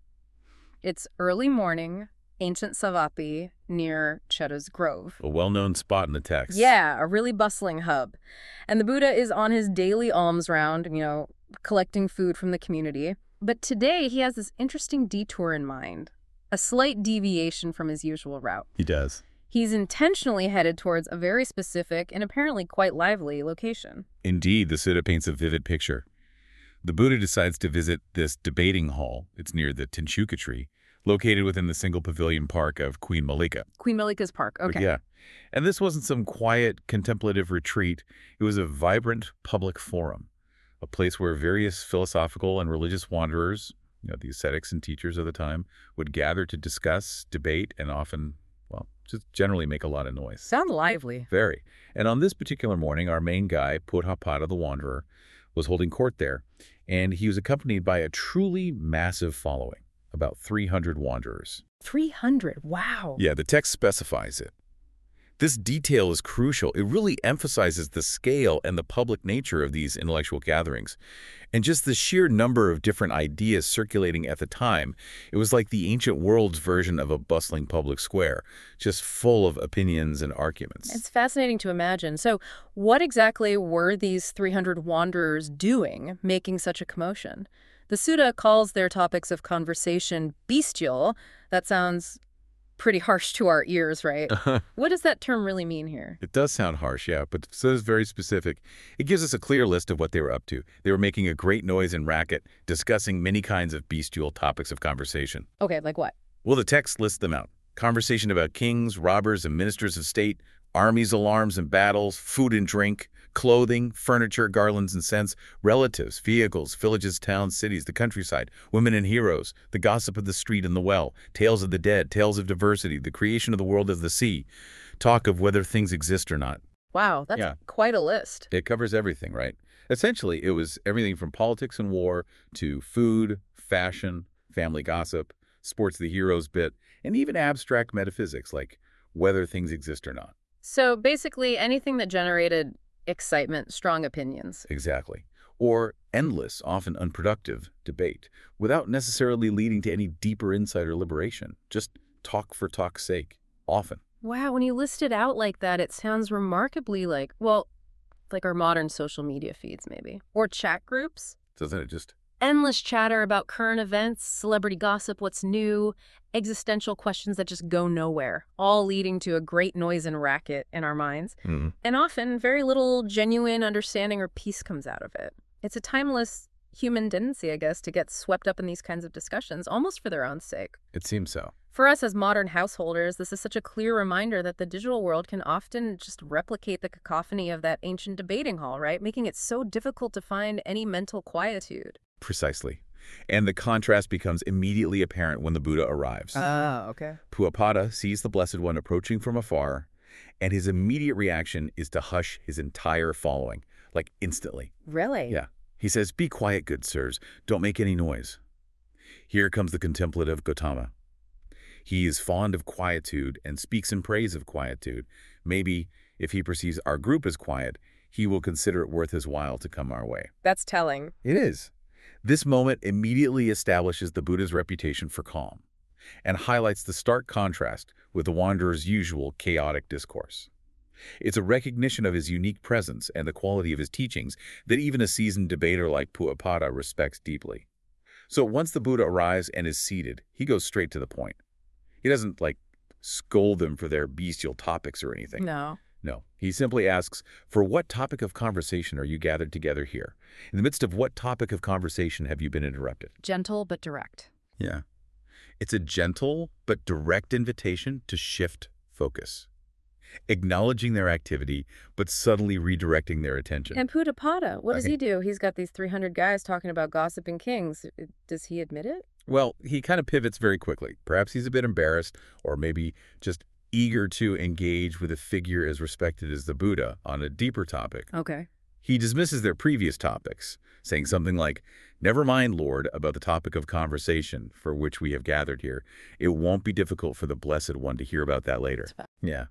It's early morning, ancient Savatthi near Jeta's Grove. A well-known spot in the text. Yeah, a really bustling hub. And the Buddha is on his daily alms round, you know, collecting food from the community. But today he has this interesting detour in mind, a slight deviation from his usual route. He does. He's intentionally headed towards a very specific and apparently quite lively location. Indeed, the Sutta paints a vivid picture. The Buddha decides to visit this debating hall. It's near the Tinduka tree, located within the single pavilion park of Queen Mallika. Queen Mallika's park, okay. Yeah. And this wasn't some quiet contemplative retreat. It was a vibrant public forum, a place where various philosophical and religious wanderers, you know, the ascetics and teachers of the time, would gather to discuss, debate, and often just generally make a lot of noise. Sound lively. Very. And on this particular morning, our main guy, Potapada the Wanderer, was holding court there, and he was accompanied by a truly massive following, about 300 wanderers. 300. Wow. Yeah, the text specifies it. This detail is crucial. It really emphasizes the scale and the public nature of these intellectual gatherings. And just the sheer number of different ideas circulating at the time, it was like the ancient world's version of a bustling public square, just full of opinions and arguments. It's fascinating to imagine. So, what exactly were these 300 wanderers doing, making such a commotion? The Sutta calls their topics of conversation bestial. That sounds pretty harsh to our ears, right? Uh-huh. what does that term really mean here? It does sound harsh, yeah, but so is very specific. It gives us a clear list of what they were up to. They were making a great noise and racket, discussing many kinds of bestial topics of conversation. Okay, like what? Well, the text lists them out. Conversation about kings, robbers, and ministers of state, armies, alarms, and battles, food and drink, clothing, furniture, garlands and scents, relatives, vehicles, villages, towns, cities, the countryside, women and heroes, the gossip of the street and the well, tales of the dead, tales of diversity, the creation of the world as the sea, talk of whether things exist or not. Wow, that's Yeah. quite a list. It covers everything, right? Essentially, it was everything from politics and war to food, fashion, family gossip, sports the heroes bit, and even abstract metaphysics like whether things exist or not. So, basically, anything that generated excitement, strong opinions. Exactly. Or endless, often unproductive debate without necessarily leading to any deeper insight or liberation. Just talk for talk's sake, often. Wow, when you list it out like that, it sounds remarkably like, well, like our modern social media feeds, maybe. Or chat groups. Doesn't it just Endless chatter about current events, celebrity gossip, what's new, existential questions that just go nowhere, all leading to a great noise and racket in our minds. Mhm. And often, very little genuine understanding or peace comes out of it. It's a timeless human tendency, I guess, to get swept up in these kinds of discussions, almost for their own sake. It seems so. For us as modern householders, this is such a clear reminder that the digital world can often just replicate the cacophony of that ancient debating hall, right? Making it so difficult to find any mental quietude. Precisely. And the contrast becomes immediately apparent when the Buddha arrives. Oh, okay. Potapada sees the Blessed One approaching from afar, and his immediate reaction is to hush his entire following, like instantly. Really? Yeah. He says, Be quiet, good sirs. Don't make any noise. Here comes the contemplative Gautama. He is fond of quietude and speaks in praise of quietude. Maybe, if he perceives our group as quiet, he will consider it worth his while to come our way. That's telling. It is. This moment immediately establishes the Buddha's reputation for calm and highlights the stark contrast with the wanderer's usual chaotic discourse. It's a recognition of his unique presence and the quality of his teachings that even a seasoned debater like Potapada respects deeply. So once the Buddha arrives and is seated, he goes straight to the point. He doesn't, like, scold them for their bestial topics or anything. No. No, he simply asks, for what topic of conversation are you gathered together here? In the midst of what topic of conversation have you been interrupted? Gentle but direct. Yeah. It's a gentle but direct invitation to shift focus, acknowledging their activity but subtly redirecting their attention. And Potapada, what does Okay. he do? He's got these 300 guys talking about gossiping kings. Does he admit it? Well, he kind of pivots very quickly. Perhaps he's a bit embarrassed or maybe just eager to engage with a figure as respected as the Buddha on a deeper topic. Okay. He dismisses their previous topics, saying something like, Never mind, Lord, about the topic of conversation for which we have gathered here. It won't be difficult for the Blessed One to hear about that later. Yeah.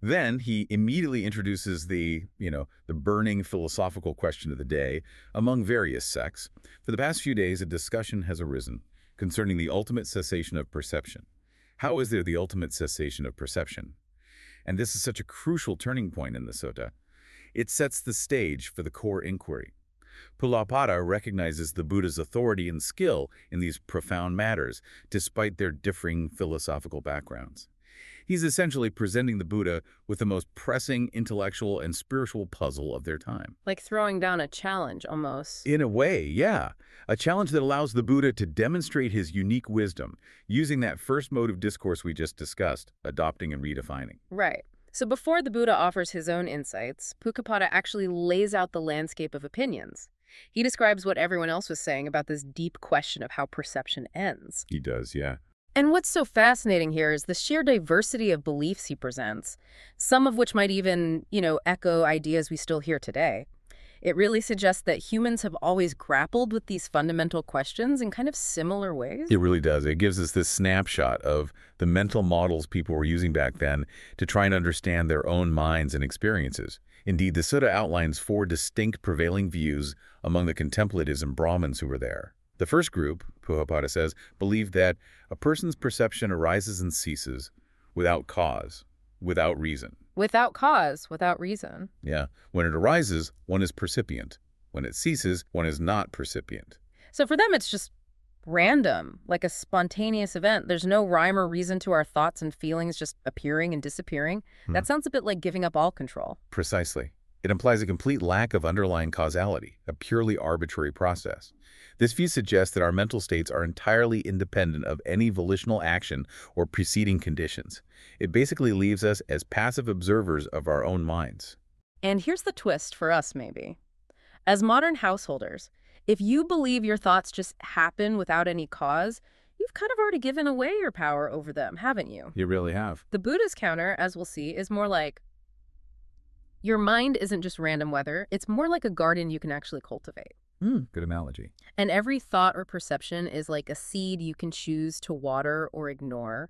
Then he immediately introduces the, you know, the burning philosophical question of the day among various sects. For the past few days, a discussion has arisen concerning the ultimate cessation of perception. How is there the ultimate cessation of perception? And this is such a crucial turning point in the sutta. It sets the stage for the core inquiry. Potapada recognizes the Buddha's authority and skill in these profound matters, despite their differing philosophical backgrounds. He's essentially presenting the Buddha with the most pressing intellectual and spiritual puzzle of their time. Like throwing down a challenge almost. In a way, yeah. A challenge that allows the Buddha to demonstrate his unique wisdom, using that first mode of discourse we just discussed, adopting and redefining. Right. So before the Buddha offers his own insights, Potapada actually lays out the landscape of opinions. He describes what everyone else was saying about this deep question of how perception ends. He does, yeah. And what's so fascinating here is the sheer diversity of beliefs he presents, some of which might even, you know, echo ideas we still hear today. It really suggests that humans have always grappled with these fundamental questions in kind of similar ways. It really does. It gives us this snapshot of the mental models people were using back then to try and understand their own minds and experiences. Indeed, the Sutta outlines four distinct prevailing views among the contemplatives and Brahmins who were there. The first group, Potapada says, believed that a person's perception arises and ceases without cause, without reason. Without cause, without reason. Yeah. When it arises, one is percipient. When it ceases, one is not percipient. So for them, it's just random, like a spontaneous event. There's no rhyme or reason to our thoughts and feelings just appearing and disappearing. Hmm. That sounds a bit like giving up all control. Precisely. It implies a complete lack of underlying causality, a purely arbitrary process. This view suggests that our mental states are entirely independent of any volitional action or preceding conditions. It basically leaves us as passive observers of our own minds. And here's the twist for us, maybe. As modern householders, if you believe your thoughts just happen without any cause, you've kind of already given away your power over them, haven't you? You really have. The Buddha's counter, as we'll see, is more like your mind isn't just random weather, it's more like a garden you can actually cultivate. Mm, good analogy. And every thought or perception is like a seed you can choose to water or ignore.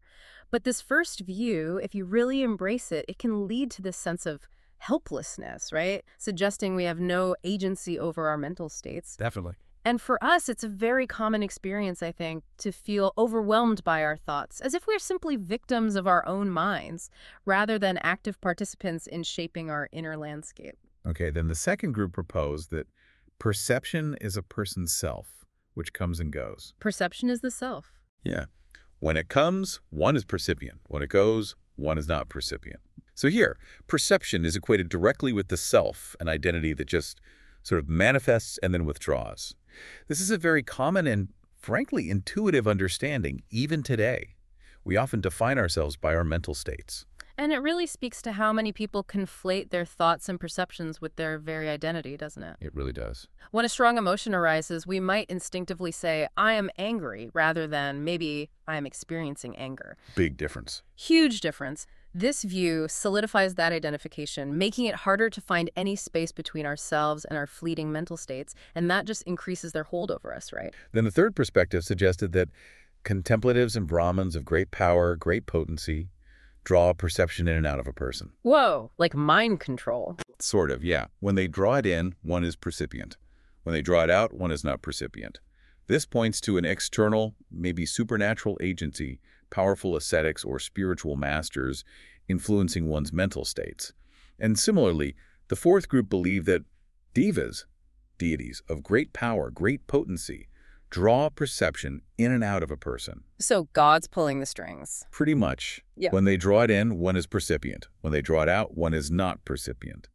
But this first view, if you really embrace it, it can lead to this sense of helplessness, right? Suggesting we have no agency over our mental states. Definitely. And for us, it's a very common experience, I think, to feel overwhelmed by our thoughts, as if we're simply victims of our own minds, rather than active participants in shaping our inner landscape. Okay, then the second group proposed that perception is a person's self, which comes and goes. Perception is the self. Yeah. When it comes, one is percipient. When it goes, one is not percipient. So here, perception is equated directly with the self, an identity that just sort of manifests and then withdraws. This is a very common and, frankly, intuitive understanding, even today. We often define ourselves by our mental states. And it really speaks to how many people conflate their thoughts and perceptions with their very identity, doesn't it? It really does. When a strong emotion arises, we might instinctively say, I am angry, rather than maybe I am experiencing anger. Big difference. Huge difference. This view solidifies that identification, making it harder to find any space between ourselves and our fleeting mental states, and that just increases their hold over us, right? Then the third perspective suggested that contemplatives and Brahmins of great power, great potency, draw perception in and out of a person. Whoa, like mind control. Sort of, yeah. When they draw it in, one is percipient. When they draw it out, one is not percipient. This points to an external, maybe supernatural agency, powerful ascetics or spiritual masters influencing one's mental states. And similarly, the fourth group believed that devas, deities of great power, great potency, draw perception in and out of a person. So God's pulling the strings. Pretty much. Yeah. When they draw it in, one is percipient. When they draw it out, one is not percipient.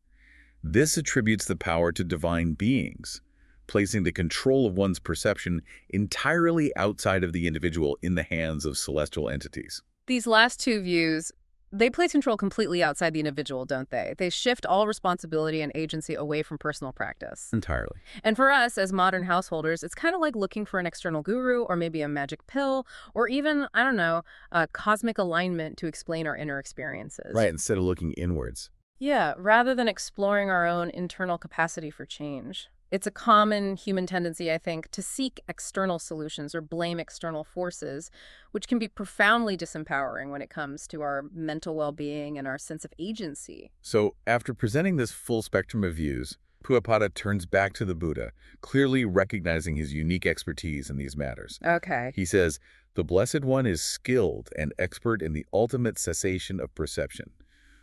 This attributes the power to divine beings, placing the control of one's perception entirely outside of the individual in the hands of celestial entities. These last two views, they place control completely outside the individual, don't they? They shift all responsibility and agency away from personal practice. Entirely. And for us as modern householders, it's kind of like looking for an external guru or maybe a magic pill or even, I don't know, a cosmic alignment to explain our inner experiences. Right, instead of looking inwards. Yeah, rather than exploring our own internal capacity for change. It's a common human tendency, I think, to seek external solutions or blame external forces, which can be profoundly disempowering when it comes to our mental well-being and our sense of agency. So, after presenting this full spectrum of views, Potapada turns back to the Buddha, clearly recognizing his unique expertise in these matters. Okay. He says, the Blessed One is skilled and expert in the ultimate cessation of perception.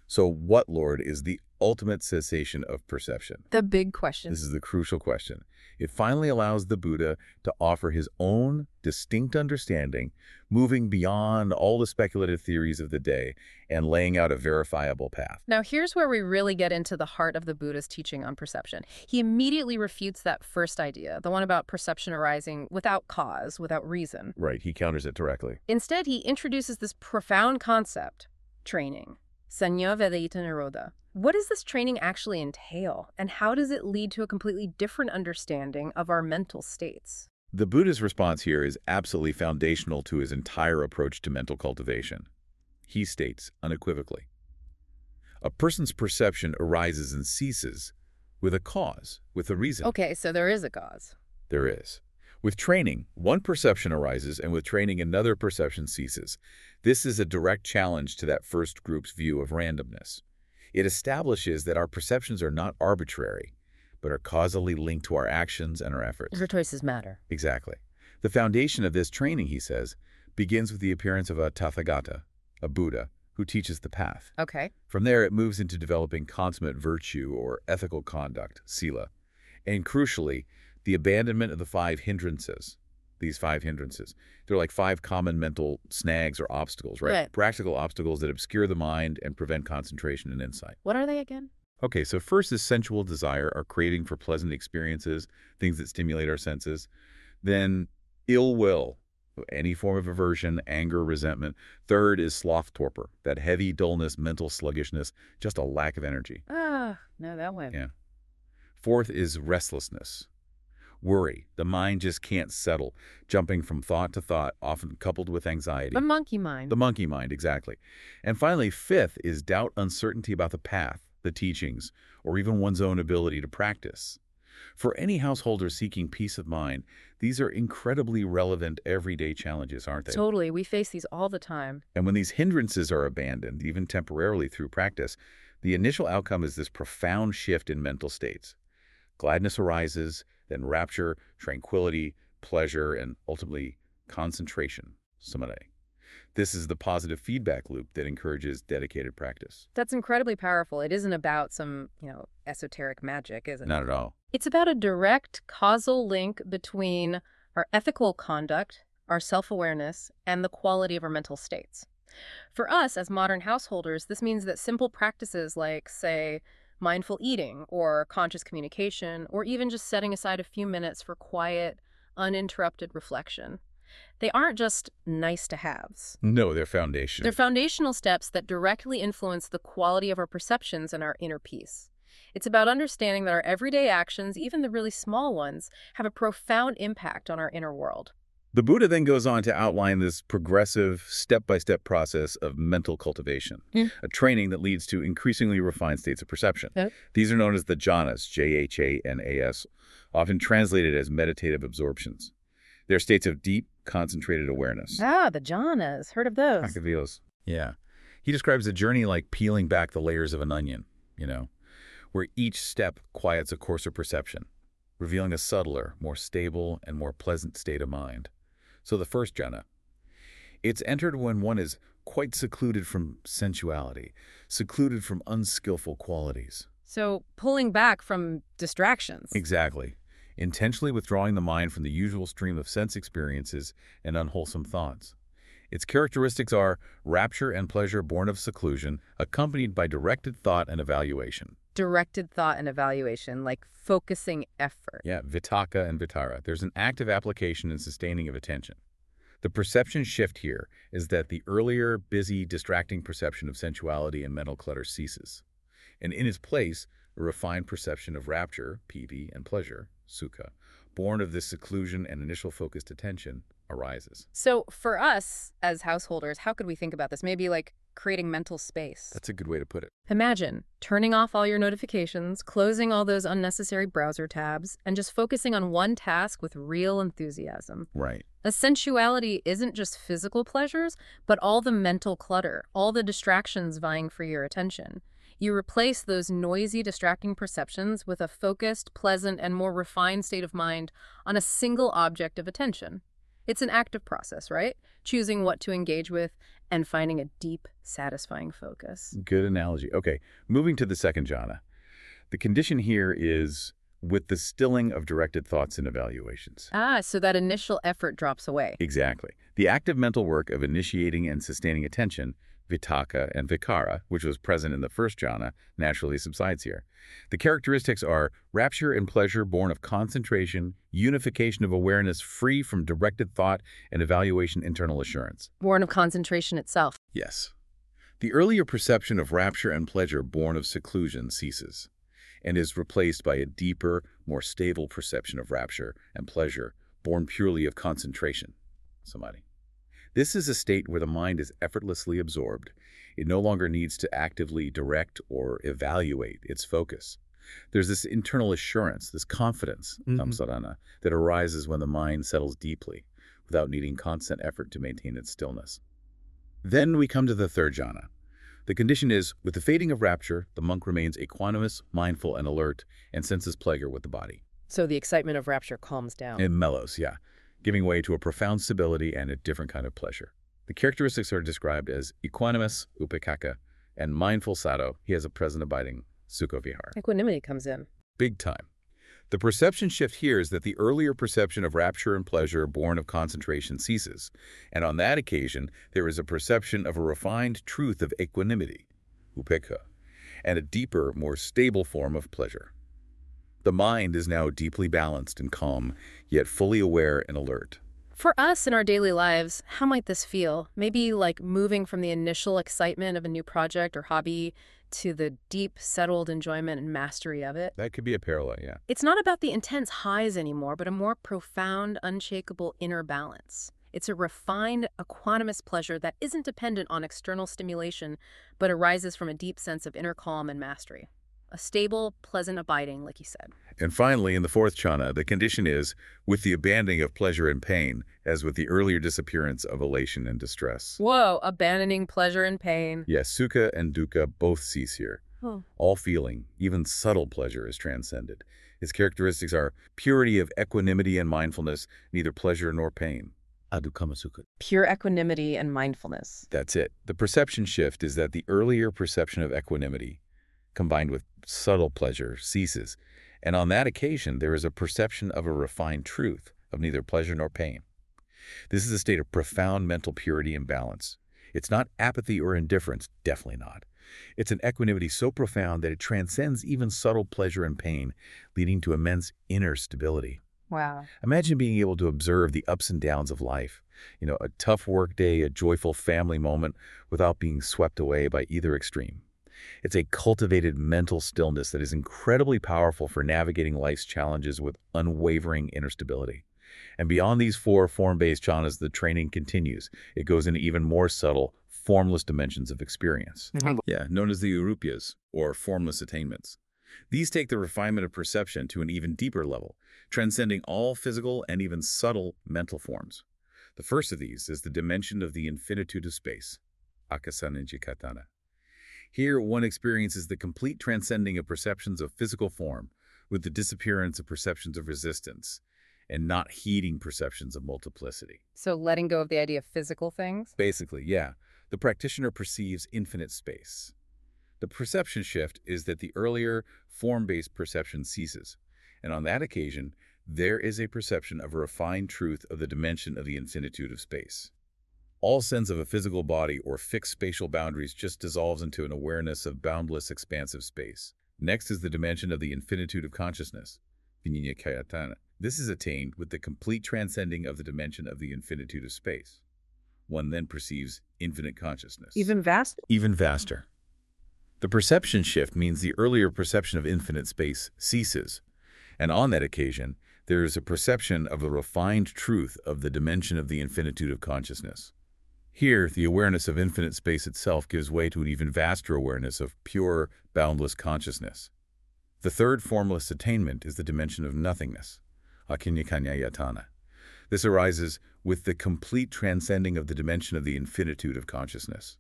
So what, Lord, is the ultimate cessation of perception? The big question. This is the crucial question. It finally allows the Buddha to offer his own distinct understanding, moving beyond all the speculative theories of the day and laying out a verifiable path. Now, here's where we really get into the heart of the Buddha's teaching on perception. He immediately refutes that first idea, the one about perception arising without cause, without reason. Right, he counters it directly. Instead, he introduces this profound concept, training. Sanya Vedita Nirodha. What does this training actually entail, and how does it lead to a completely different understanding of our mental states? The Buddha's response here is absolutely foundational to his entire approach to mental cultivation. He states unequivocally, A person's perception arises and ceases with a cause, with a reason. Okay, so there is a cause. There is. With training, one perception arises, and with training, another perception ceases. This is a direct challenge to that first group's view of randomness. It establishes that our perceptions are not arbitrary, but are causally linked to our actions and our efforts. Your choices matter. Exactly. The foundation of this training, he says, begins with the appearance of a Tathagata, a Buddha, who teaches the path. Okay. From there, it moves into developing consummate virtue or ethical conduct, sila, and crucially, the abandonment of the five hindrances. These five hindrances. They're like five common mental snags or obstacles, right? Right. Practical obstacles that obscure the mind and prevent concentration and insight. What are they again? Okay, so first is sensual desire, our craving for pleasant experiences, things that stimulate our senses. Then ill will, any form of aversion, anger, resentment. Third is sloth torpor, that heavy dullness, mental sluggishness, just a lack of energy. Ah, no, that one. Yeah. Fourth is restlessness. Worry. The mind just can't settle, jumping from thought to thought, often coupled with anxiety. The monkey mind. The monkey mind, exactly. And finally, fifth is doubt, uncertainty about the path, the teachings, or even one's own ability to practice. For any householder seeking peace of mind, these are incredibly relevant everyday challenges, aren't they? Totally. We face these all the time. And when these hindrances are abandoned, even temporarily through practice, the initial outcome is this profound shift in mental states. Gladness arises, then rapture, tranquility, pleasure, and ultimately concentration, samadhi. This is the positive feedback loop that encourages dedicated practice. That's incredibly powerful. It isn't about some, you know, esoteric magic, is it? Not at all. It's about a direct causal link between our ethical conduct, our self-awareness, and the quality of our mental states. For us as modern householders, this means that simple practices like, say, mindful eating or conscious communication, or even just setting aside a few minutes for quiet, uninterrupted reflection. They aren't just nice to haves. No, they're foundational. They're foundational steps that directly influence the quality of our perceptions and our inner peace. It's about understanding that our everyday actions, even the really small ones, have a profound impact on our inner world. The Buddha then goes on to outline this progressive, step-by-step process of mental cultivation, Hmm. a training that leads to increasingly refined states of perception. Yep. These are known as the jhanas, J-H-A-N-A-S, often translated as meditative absorptions. They're states of deep, concentrated awareness. Ah, the jhanas. Heard of those? Akavios. Yeah. He describes the journey like peeling back the layers of an onion, you know, where each step quiets a coarser perception, revealing a subtler, more stable, and more pleasant state of mind. So the first jhana. It's entered when one is quite secluded from sensuality, secluded from unskillful qualities. So, pulling back from distractions. Exactly. Intentionally withdrawing the mind from the usual stream of sense experiences and unwholesome thoughts. Its characteristics are rapture and pleasure born of seclusion, accompanied by directed thought and evaluation. Directed thought and evaluation, like focusing effort. Yeah, vitaka and vicara. There's an active application and sustaining of attention. The perception shift here is that the earlier, busy, distracting perception of sensuality and mental clutter ceases. And in its place, a refined perception of rapture, piti, and pleasure, sukha, born of this seclusion and initial focused attention, arises. So, for us as householders, how could we think about this? Maybe like creating mental space. That's a good way to put it. Imagine turning off all your notifications, closing all those unnecessary browser tabs, and just focusing on one task with real enthusiasm. Right. A sensuality isn't just physical pleasures, but all the mental clutter, all the distractions vying for your attention. You replace those noisy, distracting perceptions with a focused, pleasant, and more refined state of mind on a single object of attention. It's an active process, right? Choosing what to engage with and finding a deep, satisfying focus. Good analogy. Okay, moving to the second jhana. The condition here is with the stilling of directed thoughts and evaluations. Ah, so that initial effort drops away. Exactly. The active mental work of initiating and sustaining attention, vitaka and vicara, which was present in the first jhana, naturally subsides here. The characteristics are rapture and pleasure born of concentration, unification of awareness free from directed thought and evaluation internal assurance. Born of concentration itself. Yes. The earlier perception of rapture and pleasure born of seclusion ceases and is replaced by a deeper, more stable perception of rapture and pleasure born purely of concentration, samadhi. This is a state where the mind is effortlessly absorbed. It no longer needs to actively direct or evaluate its focus. There's this internal assurance, this confidence, Mhm. samsarana, that arises when the mind settles deeply, without needing constant effort to maintain its stillness. Then we come to the third jhana. The condition is, with the fading of rapture, the monk remains equanimous, mindful, and alert, and senses pleasure with the body. So the excitement of rapture calms down. It mellows, yeah, giving way to a profound stability and a different kind of pleasure. The characteristics are described as equanimous, upekaka, and mindful sato. He has a present abiding sukha vihara. Equanimity comes in. Big time. The perception shift here is that the earlier perception of rapture and pleasure born of concentration ceases, and on that occasion there is a perception of a refined truth of equanimity, upekha, and a deeper, more stable form of pleasure. The mind is now deeply balanced and calm, yet fully aware and alert. For us in our daily lives, how might this feel? Maybe like moving from the initial excitement of a new project or hobby to the deep, settled enjoyment and mastery of it. That could be a parallel, yeah. It's not about the intense highs anymore, but a more profound, unshakable inner balance. It's a refined, equanimous pleasure that isn't dependent on external stimulation, but arises from a deep sense of inner calm and mastery. A stable, pleasant abiding, like you said. And finally, in the fourth jhana, the condition is with the abandoning of pleasure and pain, as with the earlier disappearance of elation and distress. Whoa, abandoning pleasure and pain. Yes, sukha and dukkha both cease here. Oh. All feeling, even subtle pleasure, is transcended. Its characteristics are purity of equanimity and mindfulness, neither pleasure nor pain. Adukama. Pure equanimity and mindfulness. That's it. The perception shift is that the earlier perception of equanimity, combined with subtle pleasure, ceases, and on that occasion there is a perception of a refined truth of neither pleasure nor pain. This is a state of profound mental purity and balance. It's not apathy or indifference, definitely not. It's an equanimity so profound that it transcends even subtle pleasure and pain, leading to immense inner stability. Wow. Imagine being able to observe the ups and downs of life. You know, a tough work day, a joyful family moment, without being swept away by either extreme. It's a cultivated mental stillness that is incredibly powerful for navigating life's challenges with unwavering inner stability. And beyond these four form-based jhanas, the training continues. It goes into even more subtle, formless dimensions of experience. yeah, known as the urupyas, or formless attainments. These take the refinement of perception to an even deeper level, transcending all physical and even subtle mental forms. The first of these is the dimension of the infinitude of space, akasanancayatana. Here, one experiences the complete transcending of perceptions of physical form with the disappearance of perceptions of resistance and not heeding perceptions of multiplicity. So letting go of the idea of physical things? Basically, yeah, the practitioner perceives infinite space. The perception shift is that the earlier form-based perception ceases, and on that occasion, there is a perception of a refined truth of the dimension of the infinitude of space. All sense of a physical body or fixed spatial boundaries just dissolves into an awareness of boundless expansive space. Next is the dimension of the infinitude of consciousness, Vinyakayatana. This is attained with the complete transcending of the dimension of the infinitude of space. One then perceives infinite consciousness. Even vaster? Even vaster. The perception shift means the earlier perception of infinite space ceases, and on that occasion, there is a perception of the refined truth of the dimension of the infinitude of consciousness. Here, the awareness of infinite space itself gives way to an even vaster awareness of pure, boundless consciousness. The third formless attainment is the dimension of nothingness, akincannayatana. This arises with the complete transcending of the dimension of the infinitude of consciousness.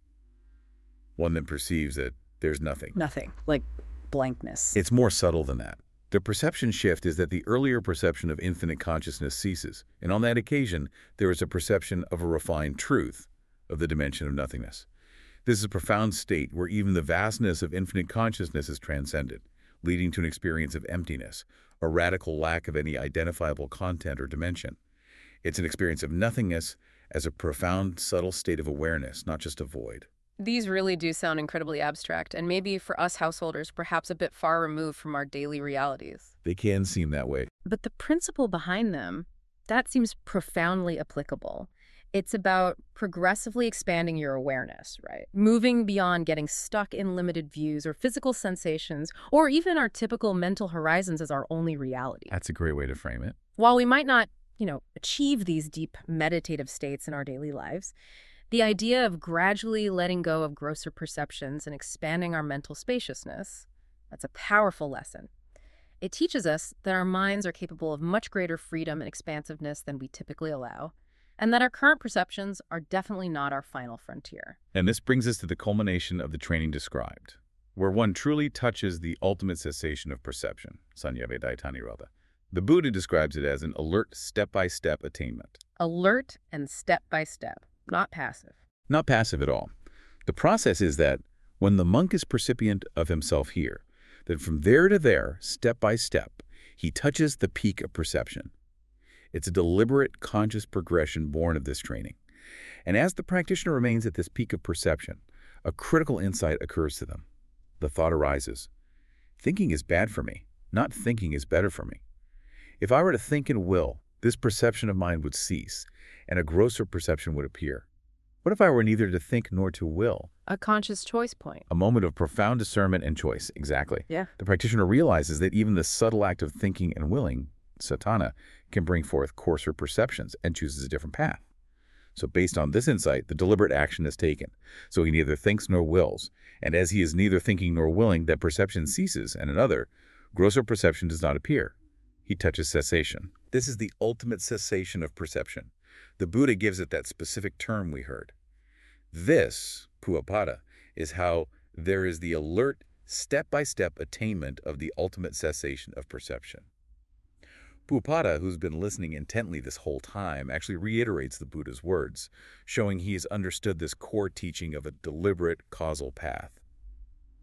One then perceives that there's nothing. Nothing. Like blankness. It's more subtle than that. The perception shift is that the earlier perception of infinite consciousness ceases, and on that occasion, there is a perception of a refined truth of the dimension of nothingness. This is a profound state where even the vastness of infinite consciousness is transcended, leading to an experience of emptiness, a radical lack of any identifiable content or dimension. It's an experience of nothingness as a profound, subtle state of awareness, not just a void. These really do sound incredibly abstract, and maybe for us householders, perhaps a bit far removed from our daily realities. They can seem that way. But the principle behind them, that seems profoundly applicable. It's about progressively expanding your awareness, right? Moving beyond getting stuck in limited views or physical sensations, or even our typical mental horizons as our only reality. That's a great way to frame it. While we might not, you know, achieve these deep meditative states in our daily lives, the idea of gradually letting go of grosser perceptions and expanding our mental spaciousness, That's a powerful lesson. It teaches us that our minds are capable of much greater freedom and expansiveness than we typically allow, and that our current perceptions are definitely not our final frontier. And this brings us to the culmination of the training described, where one truly touches the ultimate cessation of perception, sanna-vedayita-nirodha. The Buddha describes it as an alert step-by-step attainment. Alert and step by step, not passive. Not passive at all. The process is that when the monk is percipient of himself here, then from there to there, step by step, he touches the peak of perception. It's a deliberate, conscious progression born of this training. And as the practitioner remains at this peak of perception, a critical insight occurs to them. The thought arises, thinking is bad for me, not thinking is better for me. If I were to think and will, this perception of mine would cease, and a grosser perception would appear. What if I were neither to think nor to will? A conscious choice point. A moment of profound discernment and choice, exactly. Yeah. The practitioner realizes that even the subtle act of thinking and willing, satana, can bring forth coarser perceptions and chooses a different path. So based on this insight, the deliberate action is taken. So he neither thinks nor wills. And as he is neither thinking nor willing, that perception ceases, and another, grosser perception does not appear. He touches cessation. This is the ultimate cessation of perception. The Buddha gives it that specific term we heard. This, Potapada, is how there is the alert, step-by-step attainment of the ultimate cessation of perception. Potapada, who's been listening intently this whole time, actually reiterates the Buddha's words, showing he has understood this core teaching of a deliberate causal path.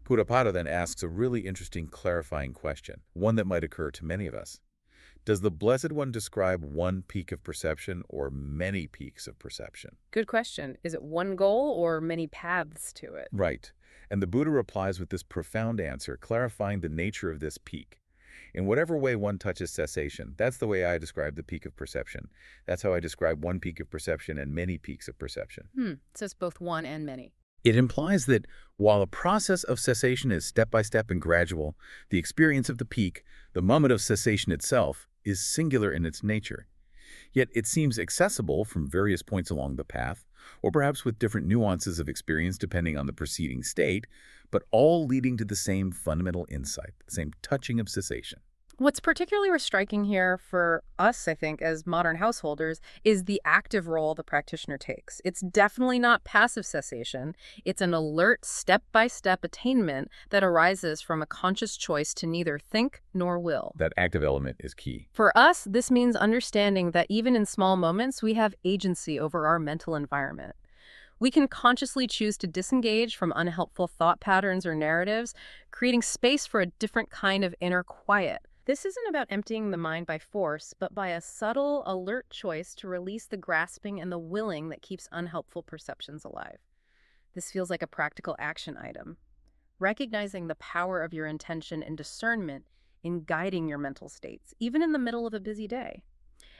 Potapada then asks a really interesting clarifying question, one that might occur to many of us. Does the Blessed One describe one peak of perception or many peaks of perception? Good question. Is it one goal or many paths to it? Right. And the Buddha replies with this profound answer, clarifying the nature of this peak. In whatever way one touches cessation, that's the way I describe the peak of perception. That's how I describe one peak of perception and many peaks of perception. Hmm. So it's both one and many. It implies that while the process of cessation is step-by-step and gradual, the experience of the peak, the moment of cessation itself, is singular in its nature. Yet it seems accessible from various points along the path, or perhaps with different nuances of experience depending on the preceding state, but all leading to the same fundamental insight, the same touching of cessation. What's particularly striking here for us, I think, as modern householders, is the active role the practitioner takes. It's definitely not passive cessation. It's an alert, step-by-step attainment that arises from a conscious choice to neither think nor will. That active element is key. For us, this means understanding that even in small moments, we have agency over our mental environment. We can consciously choose to disengage from unhelpful thought patterns or narratives, creating space for a different kind of inner quiet. This isn't about emptying the mind by force, but by a subtle, alert choice to release the grasping and the willing that keeps unhelpful perceptions alive. This feels like a practical action item. Recognizing the power of your intention and discernment in guiding your mental states, even in the middle of a busy day.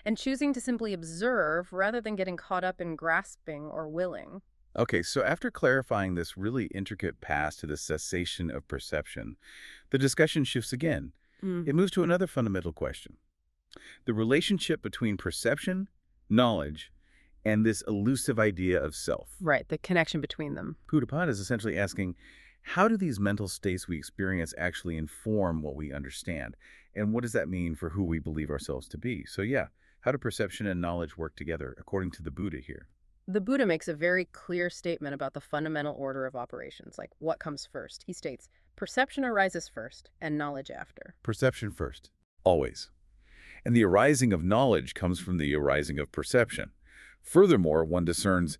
And choosing to simply observe rather than getting caught up in grasping or willing. Okay, so after clarifying this really intricate path to the cessation of perception, the discussion shifts again. Mm. It moves to another fundamental question. The relationship between perception, knowledge, and this elusive idea of self. Right, the connection between them. Potapada is essentially asking, how do these mental states we experience actually inform what we understand? And what does that mean for who we believe ourselves to be? So yeah, how do perception and knowledge work together, according to the Buddha here? The Buddha makes a very clear statement about the fundamental order of operations, like what comes first. He states, perception arises first and knowledge after. Perception first, always. And the arising of knowledge comes from the arising of perception. Furthermore, one discerns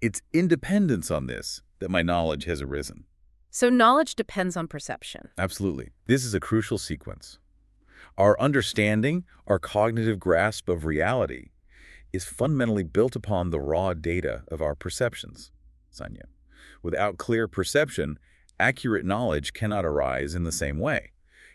its independence on this that my knowledge has arisen. So knowledge depends on perception. Absolutely. This is a crucial sequence. Our understanding, our cognitive grasp of reality, is fundamentally built upon the raw data of our perceptions, Sanya. Without clear perception, accurate knowledge cannot arise in the same way.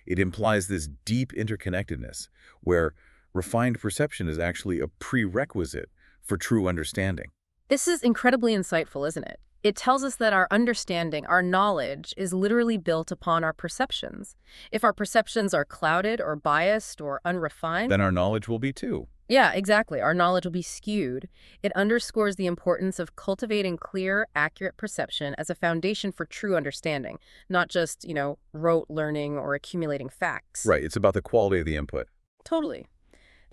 It implies this deep interconnectedness, where refined perception is actually a prerequisite for true understanding. This is incredibly insightful, isn't it? It tells us that our understanding, our knowledge, is literally built upon our perceptions. If our perceptions are clouded or biased or unrefined, Then our knowledge will be too. Yeah, exactly. Our knowledge will be skewed. It underscores the importance of cultivating clear, accurate perception as a foundation for true understanding, not just, you know, rote learning or accumulating facts. Right. It's about the quality of the input. Totally.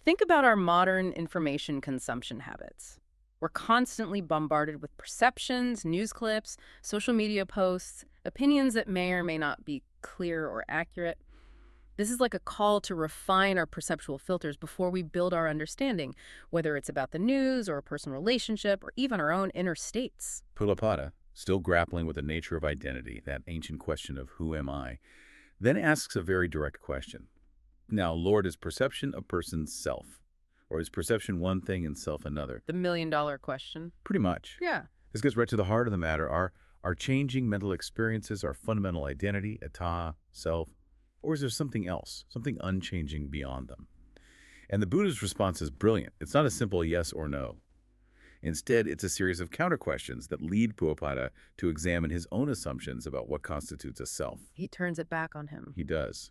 Think about our modern information consumption habits. We're constantly bombarded with perceptions, news clips, social media posts, opinions that may or may not be clear or accurate. This is like a call to refine our perceptual filters before we build our understanding, whether it's about the news or a personal relationship or even our own inner states. Potapada, still grappling with the nature of identity, that ancient question of who am I, then asks a very direct question. Now, Lord, is perception a person's self? Or is perception one thing and self another? The million dollar question. Pretty much. Yeah. This gets right to the heart of the matter. Are our changing mental experiences our fundamental identity, eta, self, or is there something else, something unchanging beyond them? And the Buddha's response is brilliant. It's not a simple yes or no. Instead, it's a series of counter questions that lead Potapada to examine his own assumptions about what constitutes a self. He turns it back on him. He does.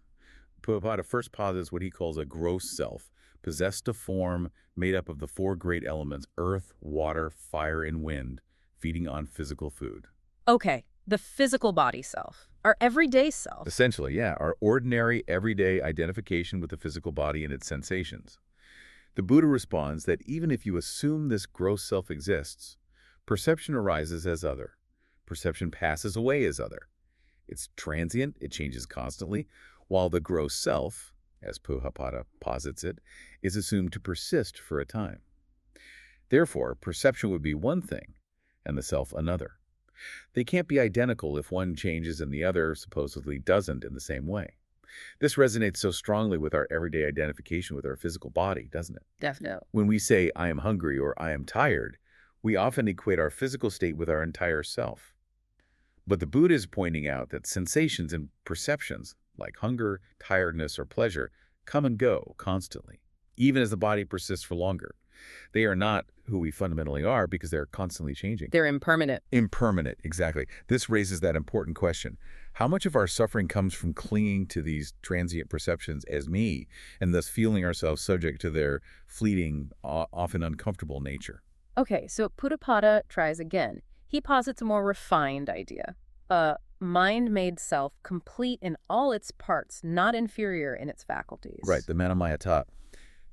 Potapada first posits what he calls a gross self, possessed of form made up of the four great elements earth, water, fire, and wind, feeding on physical food. Okay, the physical body self, our everyday self. Essentially, yeah, our ordinary, everyday identification with the physical body and its sensations. The Buddha responds that even if you assume this gross self exists, perception arises as other. Perception passes away as other. It's transient, it changes constantly, while the gross self, as Potapada posits it, is assumed to persist for a time. Therefore, perception would be one thing, and the self another. They can't be identical if one changes and the other supposedly doesn't in the same way. This resonates so strongly with our everyday identification with our physical body, doesn't it? Definitely. When we say, I am hungry or I am tired, we often equate our physical state with our entire self. But the Buddha is pointing out that sensations and perceptions, like hunger, tiredness, or pleasure, come and go constantly, even as the body persists for longer. They are not who we fundamentally are because they're constantly changing. They're impermanent. Impermanent, exactly. This raises that important question. How much of our suffering comes from clinging to these transient perceptions as me and thus feeling ourselves subject to their fleeting, often uncomfortable nature? Okay, so Potapada tries again. He posits a more refined idea. A mind-made self, complete in all its parts, not inferior in its faculties. Right, the Manamayata.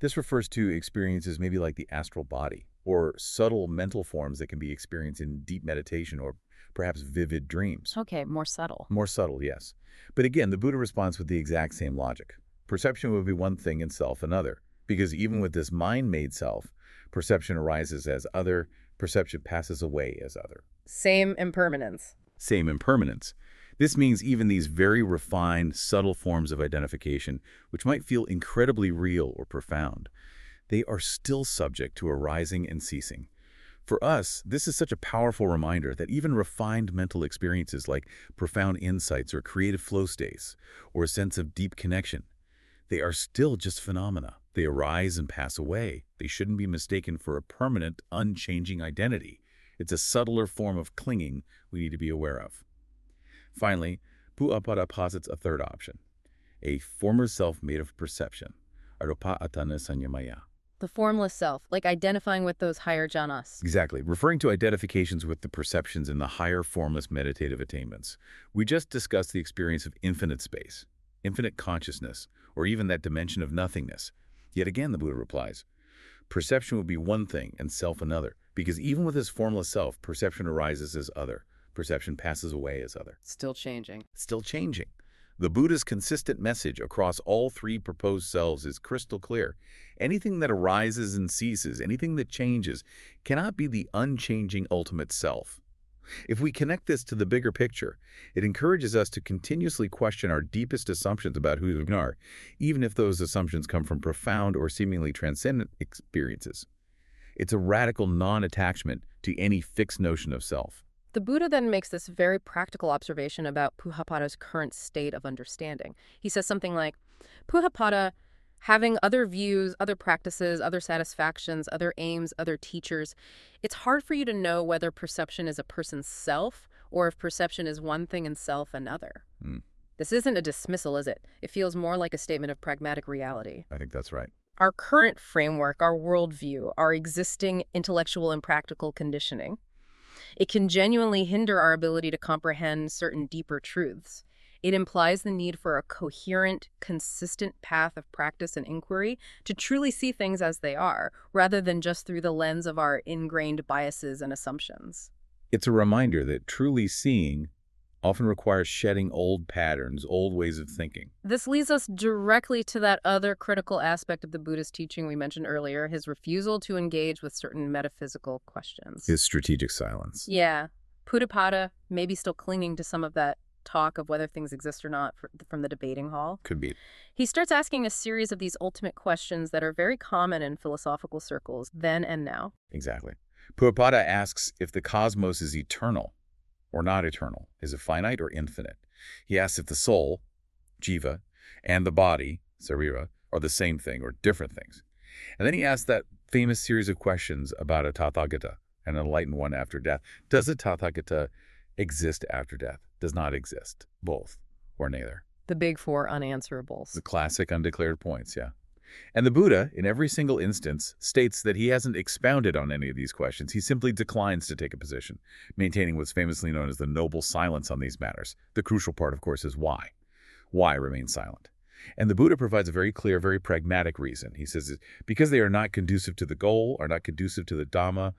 This refers to experiences maybe like the astral body or subtle mental forms that can be experienced in deep meditation or perhaps vivid dreams. Okay, more subtle. More subtle, yes. But again, the Buddha responds with the exact same logic. Perception would be one thing and self another, because even with this mind-made self, perception arises as other, perception passes away as other. Same impermanence. Same impermanence. This means even these very refined, subtle forms of identification, which might feel incredibly real or profound, they are still subject to arising and ceasing. For us, this is such a powerful reminder that even refined mental experiences like profound insights or creative flow states, or a sense of deep connection, they are still just phenomena. They arise and pass away. They shouldn't be mistaken for a permanent, unchanging identity. It's a subtler form of clinging we need to be aware of. Finally, Potapada posits a third option, a former self made of perception, arupa atana sanyamaya. The formless self, like identifying with those higher jhanas. Exactly, referring to identifications with the perceptions in the higher formless meditative attainments. We just discussed the experience of infinite space, infinite consciousness, or even that dimension of nothingness. Yet again, the Buddha replies, perception would be one thing and self another, because even with this formless self, perception arises as other. Perception passes away as other. Still changing. Still changing. The Buddha's consistent message across all three proposed selves is crystal clear. Anything that arises and ceases, anything that changes, cannot be the unchanging ultimate self. If we connect this to the bigger picture, it encourages us to continuously question our deepest assumptions about who we are, even if those assumptions come from profound or seemingly transcendent experiences. It's a radical non-attachment to any fixed notion of self. The Buddha then makes this very practical observation about Potapada's current state of understanding. He says something like, Potapada, having other views, other practices, other satisfactions, other aims, other teachers, it's hard for you to know whether perception is a person's self or if perception is one thing and self another. Mm. This isn't a dismissal, is it? It feels more like a statement of pragmatic reality. I think that's right. our current framework, our worldview, our existing intellectual and practical conditioning. It can genuinely hinder our ability to comprehend certain deeper truths. It implies the need for a coherent, consistent path of practice and inquiry to truly see things as they are, rather than just through the lens of our ingrained biases and assumptions. It's a reminder that truly seeing often requires shedding old patterns, old ways of thinking. This leads us directly to that other critical aspect of the Buddhist teaching we mentioned earlier, his refusal to engage with certain metaphysical questions. His strategic silence. Yeah. Potapada maybe still clinging to some of that talk of whether things exist or not from the debating hall. Could be. He starts asking a series of these ultimate questions that are very common in philosophical circles then and now. Exactly. Potapada asks if the cosmos is eternal or not eternal. Is it finite or infinite? He asks if the soul, jiva, and the body, sarira, are the same thing or different things. And then he asks that famous series of questions about a Tathagata, an enlightened one after death. Does a Tathagata exist after death? Does not exist. Both or neither. The big four unanswerables. The classic undeclared points, yeah. And the Buddha, in every single instance, states that he hasn't expounded on any of these questions. He simply declines to take a position, maintaining what's famously known as the noble silence on these matters. The crucial part, of course, is why. Why remain silent? And the Buddha provides a very clear, very pragmatic reason. He says, because they are not conducive to the goal, are not conducive to the Dhamma,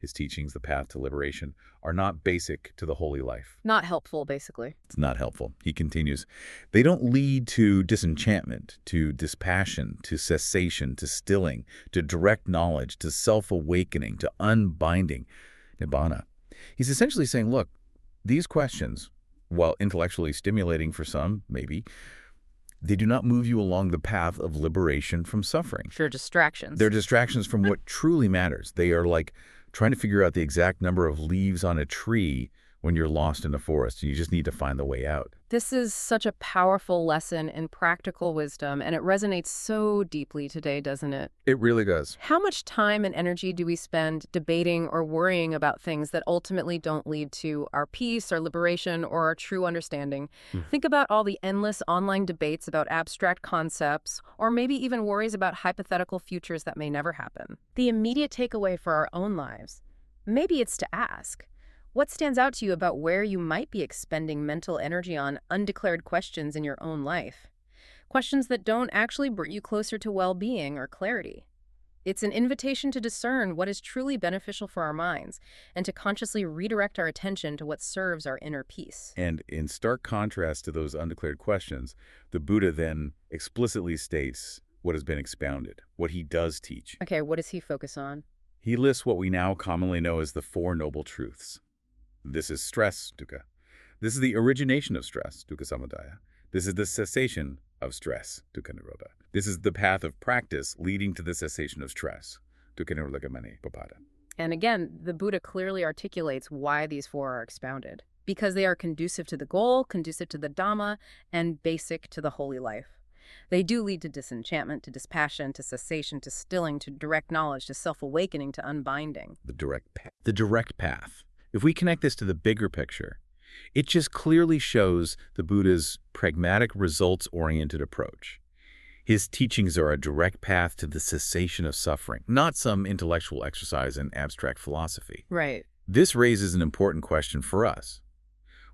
his teachings, the path to liberation, are not basic to the holy life. Not helpful, basically. It's not helpful. He continues, they don't lead to disenchantment, to dispassion, to cessation, to stilling, to direct knowledge, to self-awakening, to unbinding, nibbana. He's essentially saying, look, these questions, while intellectually stimulating for some, maybe, they do not move you along the path of liberation from suffering. Sure, distractions. They're distractions from what truly matters. They are like trying to figure out the exact number of leaves on a tree when you're lost in a forest and you just need to find the way out. This is such a powerful lesson in practical wisdom, and it resonates so deeply today, doesn't it? It really does. How much time and energy do we spend debating or worrying about things that ultimately don't lead to our peace, our liberation, or our true understanding? Mm. Think about all the endless online debates about abstract concepts, or maybe even worries about hypothetical futures that may never happen. The immediate takeaway for our own lives, maybe it's to ask, what stands out to you about where you might be expending mental energy on undeclared questions in your own life? Questions that don't actually bring you closer to well-being or clarity. It's an invitation to discern what is truly beneficial for our minds and to consciously redirect our attention to what serves our inner peace. And in stark contrast to those undeclared questions, the Buddha then explicitly states what has been expounded, what he does teach. Okay, what does he focus on? He lists what we now commonly know as the Four Noble Truths. This is stress, dukkha. This is the origination of stress, dukkha samudaya. This is the cessation of stress, dukkha nirodha. This is the path of practice leading to the cessation of stress, dukkha nirodha papada. And again, the Buddha clearly articulates why these four are expounded. Because they are conducive to the goal, conducive to the Dhamma, and basic to the holy life. They do lead to disenchantment, to dispassion, to cessation, to stilling, to direct knowledge, to self-awakening, to unbinding. The direct path. The direct path. If we connect this to the bigger picture, it just clearly shows the Buddha's pragmatic, results-oriented approach. His teachings are a direct path to the cessation of suffering, not some intellectual exercise in abstract philosophy. Right. This raises an important question for us.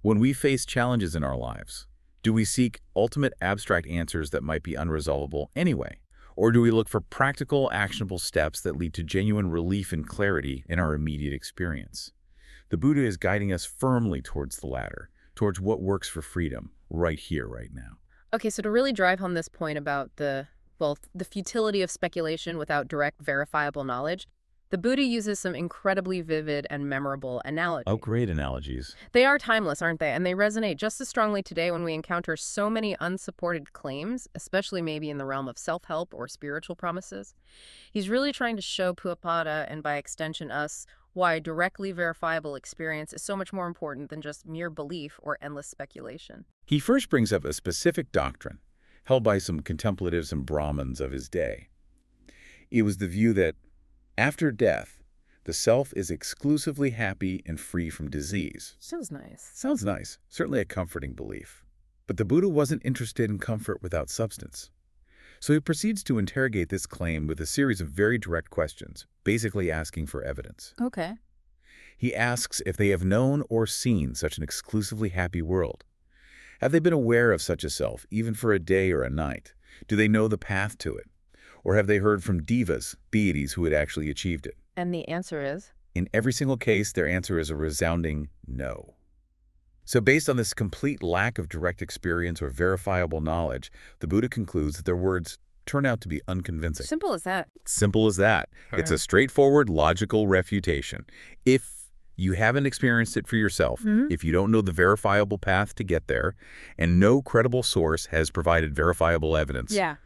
When we face challenges in our lives, do we seek ultimate abstract answers that might be unresolvable anyway? Or do we look for practical, actionable steps that lead to genuine relief and clarity in our immediate experience? The Buddha is guiding us firmly towards the latter, towards what works for freedom, right here, right now. Okay, so to really drive home this point about the, well, the futility of speculation without direct verifiable knowledge, the Buddha uses some incredibly vivid and memorable analogies. Oh, great analogies. They are timeless, aren't they? And they resonate just as strongly today when we encounter so many unsupported claims, especially maybe in the realm of self-help or spiritual promises. He's really trying to show Potapada, and by extension us, why directly verifiable experience is so much more important than just mere belief or endless speculation. He first brings up a specific doctrine held by some contemplatives and Brahmins of his day. It was the view that after death, the self is exclusively happy and free from disease. Sounds nice. Sounds nice. Certainly a comforting belief. But the Buddha wasn't interested in comfort without substance. So he proceeds to interrogate this claim with a series of very direct questions, basically asking for evidence. Okay. He asks if they have known or seen such an exclusively happy world. Have they been aware of such a self, even for a day or a night? Do they know the path to it? Or have they heard from divas, deities who had actually achieved it? And the answer is? In every single case, their answer is a resounding no. So based on this complete lack of direct experience or verifiable knowledge, the Buddha concludes that their words turn out to be unconvincing. Simple as that. Simple as that. It's a straightforward, logical refutation. If you haven't experienced it for yourself, Mhm. if you don't know the verifiable path to get there, and no credible source has provided verifiable evidence, Yeah.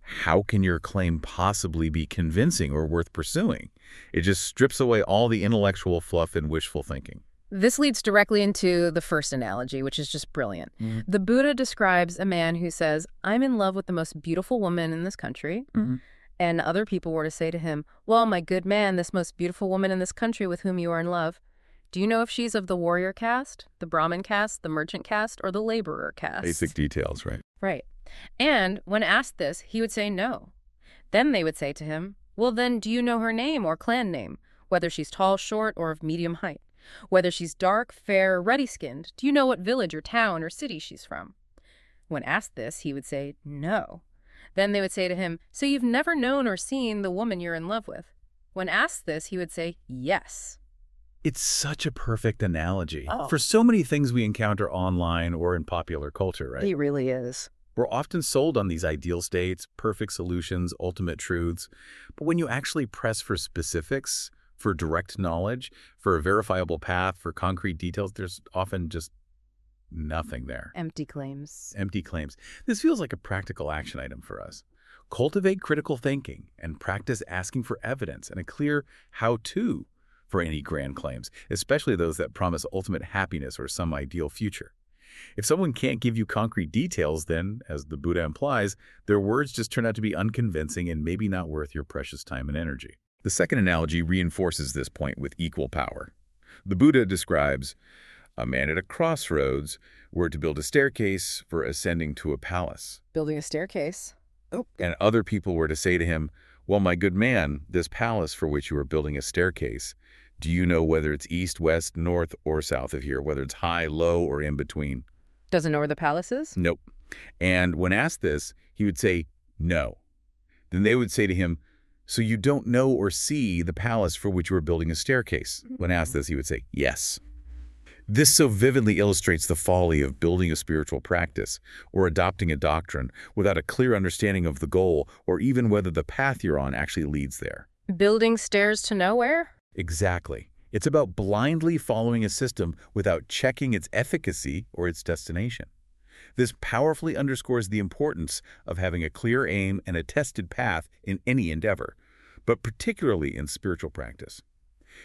how can your claim possibly be convincing or worth pursuing? It just strips away all the intellectual fluff and wishful thinking. This leads directly into the first analogy, which is just brilliant. Mhm. The Buddha describes a man who says, I'm in love with the most beautiful woman in this country. Mhm. And other people were to say to him, Well, my good man, this most beautiful woman in this country with whom you are in love, do you know if she's of the warrior caste, the Brahmin caste, the merchant caste, or the laborer caste? Basic details, right? Right. And when asked this, he would say no. Then they would say to him, Well, then, do you know her name or clan name? Whether she's tall, short, or of medium height? Whether she's dark, fair, ruddy skinned? Do you know what village or town or city she's from? When asked this, he would say no. Then they would say to him, So you've never known or seen the woman you're in love with? When asked this, he would say yes. It's such a perfect analogy Oh. for so many things we encounter online or in popular culture, right? He really is. We're often sold on these ideal states, perfect solutions, ultimate truths. But when you actually press for specifics, for direct knowledge, for a verifiable path, for concrete details, there's often just nothing there. Empty claims. Empty claims. This feels like a practical action item for us. Cultivate critical thinking and practice asking for evidence and a clear how-to for any grand claims, especially those that promise ultimate happiness or some ideal future. If someone can't give you concrete details, then, as the Buddha implies, their words just turn out to be unconvincing and maybe not worth your precious time and energy. The second analogy reinforces this point with equal power. The Buddha describes a man at a crossroads were to build a staircase for ascending to a palace. Building a staircase. Oh. And other people were to say to him, Well, my good man, this palace for which you are building a staircase, do you know whether it's east, west, north, or south of here, whether it's high, low, or in between? Doesn't know where the palace is? Nope. And when asked this, he would say, No. Then they would say to him, So you don't know or see the palace for which you are building a staircase? When asked this, he would say, Yes. This so vividly illustrates the folly of building a spiritual practice or adopting a doctrine without a clear understanding of the goal or even whether the path you're on actually leads there. Building stairs to nowhere? Exactly. It's about blindly following a system without checking its efficacy or its destination. This powerfully underscores the importance of having a clear aim and a tested path in any endeavor, but particularly in spiritual practice.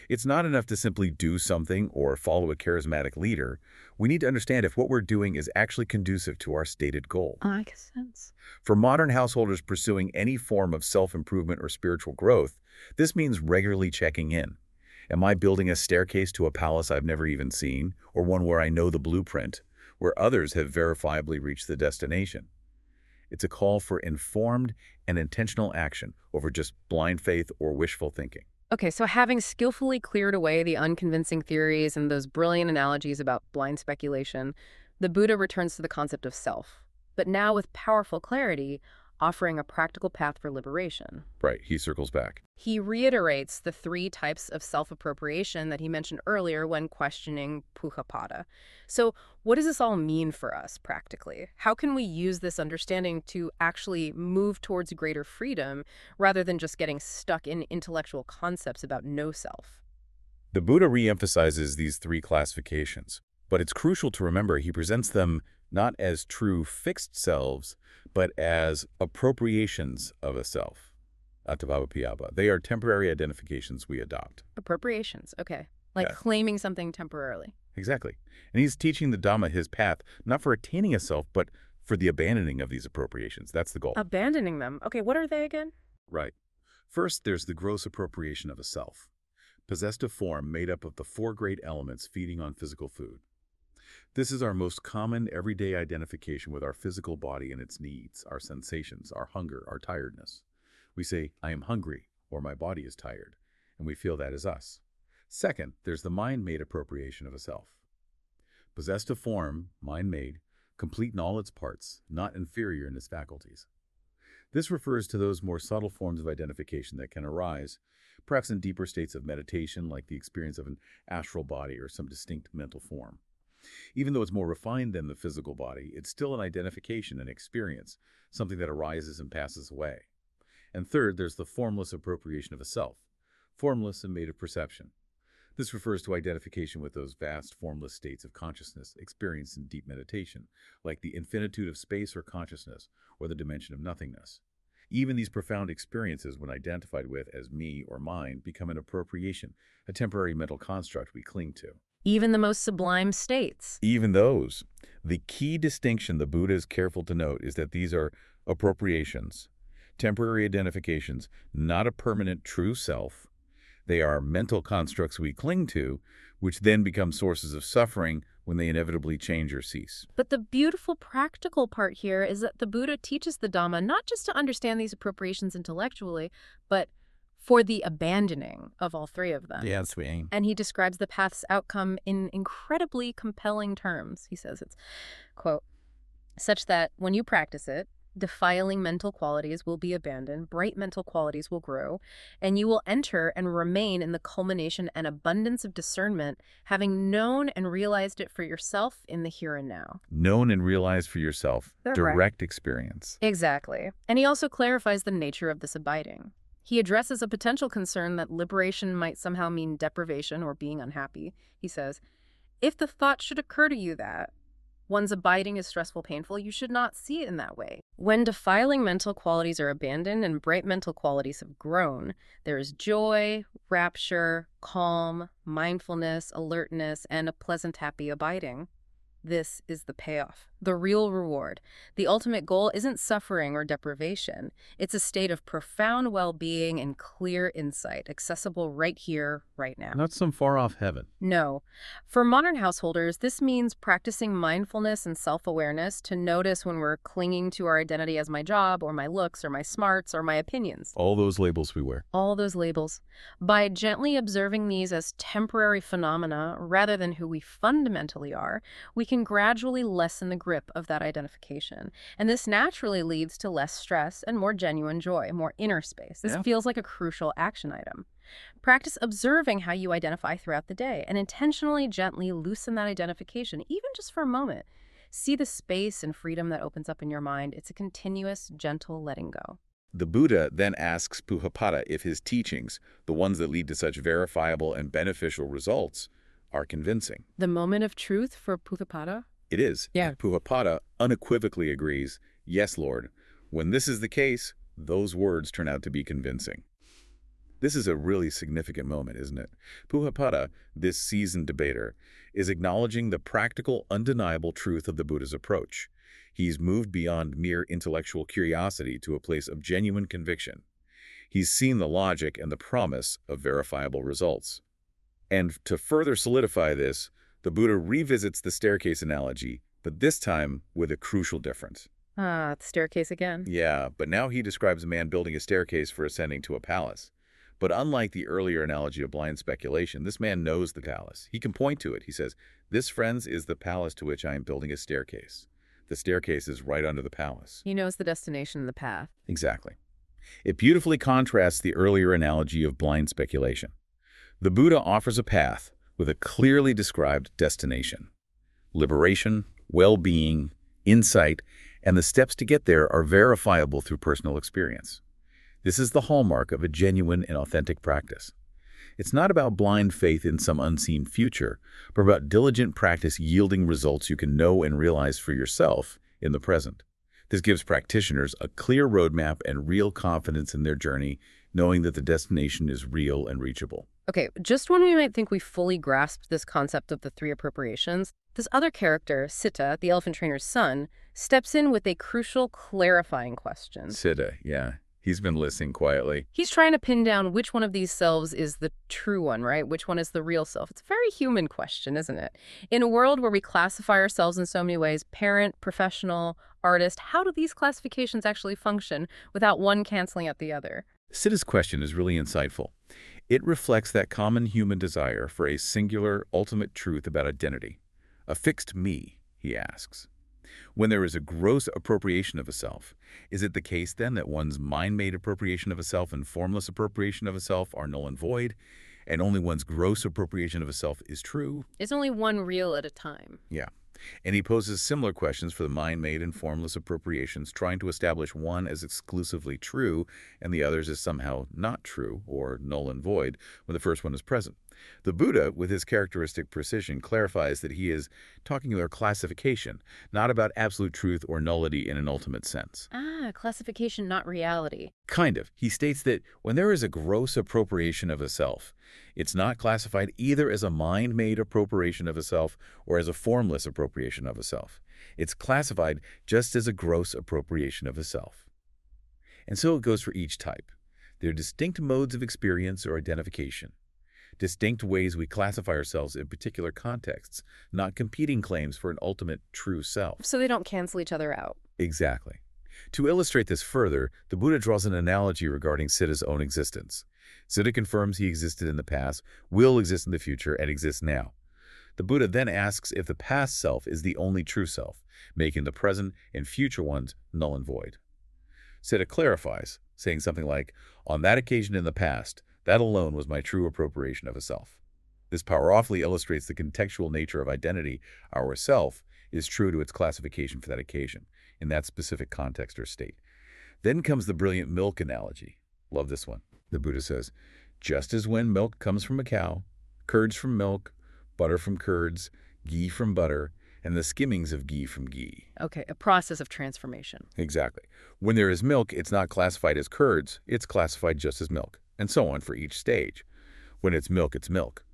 It's not enough to simply do something or follow a charismatic leader. We need to understand if what we're doing is actually conducive to our stated goal. Oh, I make sense. For modern householders pursuing any form of self-improvement or spiritual growth, this means regularly checking in. Am I building a staircase to a palace I've never even seen, or one where I know the blueprint, where others have verifiably reached the destination? It's a call for informed and intentional action over just blind faith or wishful thinking. Okay, so having skillfully cleared away the unconvincing theories and those brilliant analogies about blind speculation, the Buddha returns to the concept of self, but now with powerful clarity, offering a practical path for liberation. Right, he circles back. He reiterates the three types of self-appropriation that he mentioned earlier when questioning Potapada. So what does this all mean for us practically? How can we use this understanding to actually move towards greater freedom rather than just getting stuck in intellectual concepts about no self? The Buddha re-emphasizes these three classifications, but it's crucial to remember he presents them not as true fixed selves, but as appropriations of a self. Atavavapiyaba. They are temporary identifications we adopt. Appropriations, okay. Like Yeah. claiming something temporarily. Exactly. And he's teaching the Dhamma his path, not for attaining a self, but for the abandoning of these appropriations. That's the goal. Abandoning them. Okay, what are they again? Right. First, there's the gross appropriation of a self, possessed of form made up of the four great elements feeding on physical food. This is our most common everyday identification with our physical body and its needs, our sensations, our hunger, our tiredness. We say, I am hungry, or my body is tired, and we feel that is us. Second, there's the mind-made appropriation of a self. Possessed of form, mind-made, complete in all its parts, not inferior in its faculties. This refers to those more subtle forms of identification that can arise, perhaps in deeper states of meditation, like the experience of an astral body or some distinct mental form. Even though it's more refined than the physical body, it's still an identification and experience, something that arises and passes away. And third, there's the formless appropriation of a self, formless and made of perception. This refers to identification with those vast formless states of consciousness experienced in deep meditation, like the infinitude of space or consciousness, or the dimension of nothingness. Even these profound experiences, when identified with as me or mine, become an appropriation, a temporary mental construct we cling to. Even the most sublime states. Even those. The key distinction the Buddha is careful to note is that these are appropriations, temporary identifications, not a permanent true self, they are mental constructs we cling to, which then become sources of suffering when they inevitably change or cease. But the beautiful practical part here is that the Buddha teaches the Dhamma not just to understand these appropriations intellectually, but for the abandoning of all three of them. Yes, we aim. And he describes the path's outcome in incredibly compelling terms. He says it's, quote, such that when you practice it, defiling mental qualities will be abandoned, bright mental qualities will grow, and you will enter and remain in the culmination and abundance of discernment, having known and realized it for yourself in the here and now. Known and realized for yourself, Correct. direct experience. Exactly. And he also clarifies the nature of this abiding. He addresses a potential concern that liberation might somehow mean deprivation or being unhappy. He says, if the thought should occur to you that, one's abiding is stressful, painful, you should not see it in that way. When defiling mental qualities are abandoned and bright mental qualities have grown, there is joy, rapture, calm, mindfulness, alertness, and a pleasant, happy abiding. This is the payoff, the real reward. The ultimate goal isn't suffering or deprivation. It's a state of profound well-being and clear insight, accessible right here, right now. Not some far-off heaven. No. For modern householders, this means practicing mindfulness and self-awareness to notice when we're clinging to our identity as my job or my looks or my smarts or my opinions. All those labels we wear. All those labels. By gently observing these as temporary phenomena rather than who we fundamentally are, we can gradually lessen the grip of that identification. And this naturally leads to less stress and more genuine joy, more inner space. This Yeah. feels like a crucial action item. Practice observing how you identify throughout the day and intentionally gently loosen that identification, even just for a moment. See the space and freedom that opens up in your mind. It's a continuous, gentle letting go. The Buddha then asks Potapada if his teachings, the ones that lead to such verifiable and beneficial results, are convincing. The moment of truth for Potapada? It is. Yeah. Potapada unequivocally agrees, yes, Lord. When this is the case, those words turn out to be convincing. This is a really significant moment, isn't it? Potapada, this seasoned debater, is acknowledging the practical, undeniable truth of the Buddha's approach. He's moved beyond mere intellectual curiosity to a place of genuine conviction. He's seen the logic and the promise of verifiable results. And to further solidify this, the Buddha revisits the staircase analogy, but this time with a crucial difference. Ah, the staircase again. Yeah, but now he describes a man building a staircase for ascending to a palace. But unlike the earlier analogy of blind speculation, this man knows the palace. He can point to it. He says, This, friends, is the palace to which I am building a staircase. The staircase is right under the palace. He knows the destination and the path. Exactly. It beautifully contrasts the earlier analogy of blind speculation. The Buddha offers a path with a clearly described destination. Liberation, well-being, insight, and the steps to get there are verifiable through personal experience. This is the hallmark of a genuine and authentic practice. It's not about blind faith in some unseen future, but about diligent practice yielding results you can know and realize for yourself in the present. This gives practitioners a clear roadmap and real confidence in their journey, knowing that the destination is real and reachable. Okay, just when we might think we fully grasped this concept of the three appropriations, this other character, Sita, the elephant trainer's son, steps in with a crucial clarifying question. Siddha, yeah. He's been listening quietly. He's trying to pin down which one of these selves is the true one, right? Which one is the real self? It's a very human question, isn't it? In a world where we classify ourselves in so many ways, parent, professional, artist, how do these classifications actually function without one canceling out the other? Siddha's question is really insightful. It reflects that common human desire for a singular, ultimate truth about identity. A fixed me, he asks. When there is a gross appropriation of a self, is it the case then that one's mind-made appropriation of a self and formless appropriation of a self are null and void, and only one's gross appropriation of a self is true? It's only one real at a time. Yeah. And he poses similar questions for the mind-made and formless appropriations, trying to establish one as exclusively true and the others as somehow not true or null and void when the first one is present. The Buddha, with his characteristic precision, clarifies that he is talking about classification, not about absolute truth or nullity in an ultimate sense. Ah, classification, not reality. Kind of. He states that when there is a gross appropriation of a self, it's not classified either as a mind-made appropriation of a self or as a formless appropriation of a self. It's classified just as a gross appropriation of a self. And so it goes for each type. They're distinct modes of experience or identification distinct ways we classify ourselves in particular contexts, not competing claims for an ultimate true self. So they don't cancel each other out. Exactly. To illustrate this further, the Buddha draws an analogy regarding Siddha's own existence. Siddha confirms he existed in the past, will exist in the future, and exists now. The Buddha then asks if the past self is the only true self, making the present and future ones null and void. Siddha clarifies, saying something like, On that occasion in the past, that alone was my true appropriation of a self. This powerfully illustrates the contextual nature of identity. Our self is true to its classification for that occasion, in that specific context or state. Then comes the brilliant milk analogy. Love this one. The Buddha says, just as when milk comes from a cow, curds from milk, butter from curds, ghee from butter, and the skimmings of ghee from ghee. Okay, a process of transformation. Exactly. When there is milk, it's not classified as curds, it's classified just as milk and so on for each stage. When it's milk, it's milk.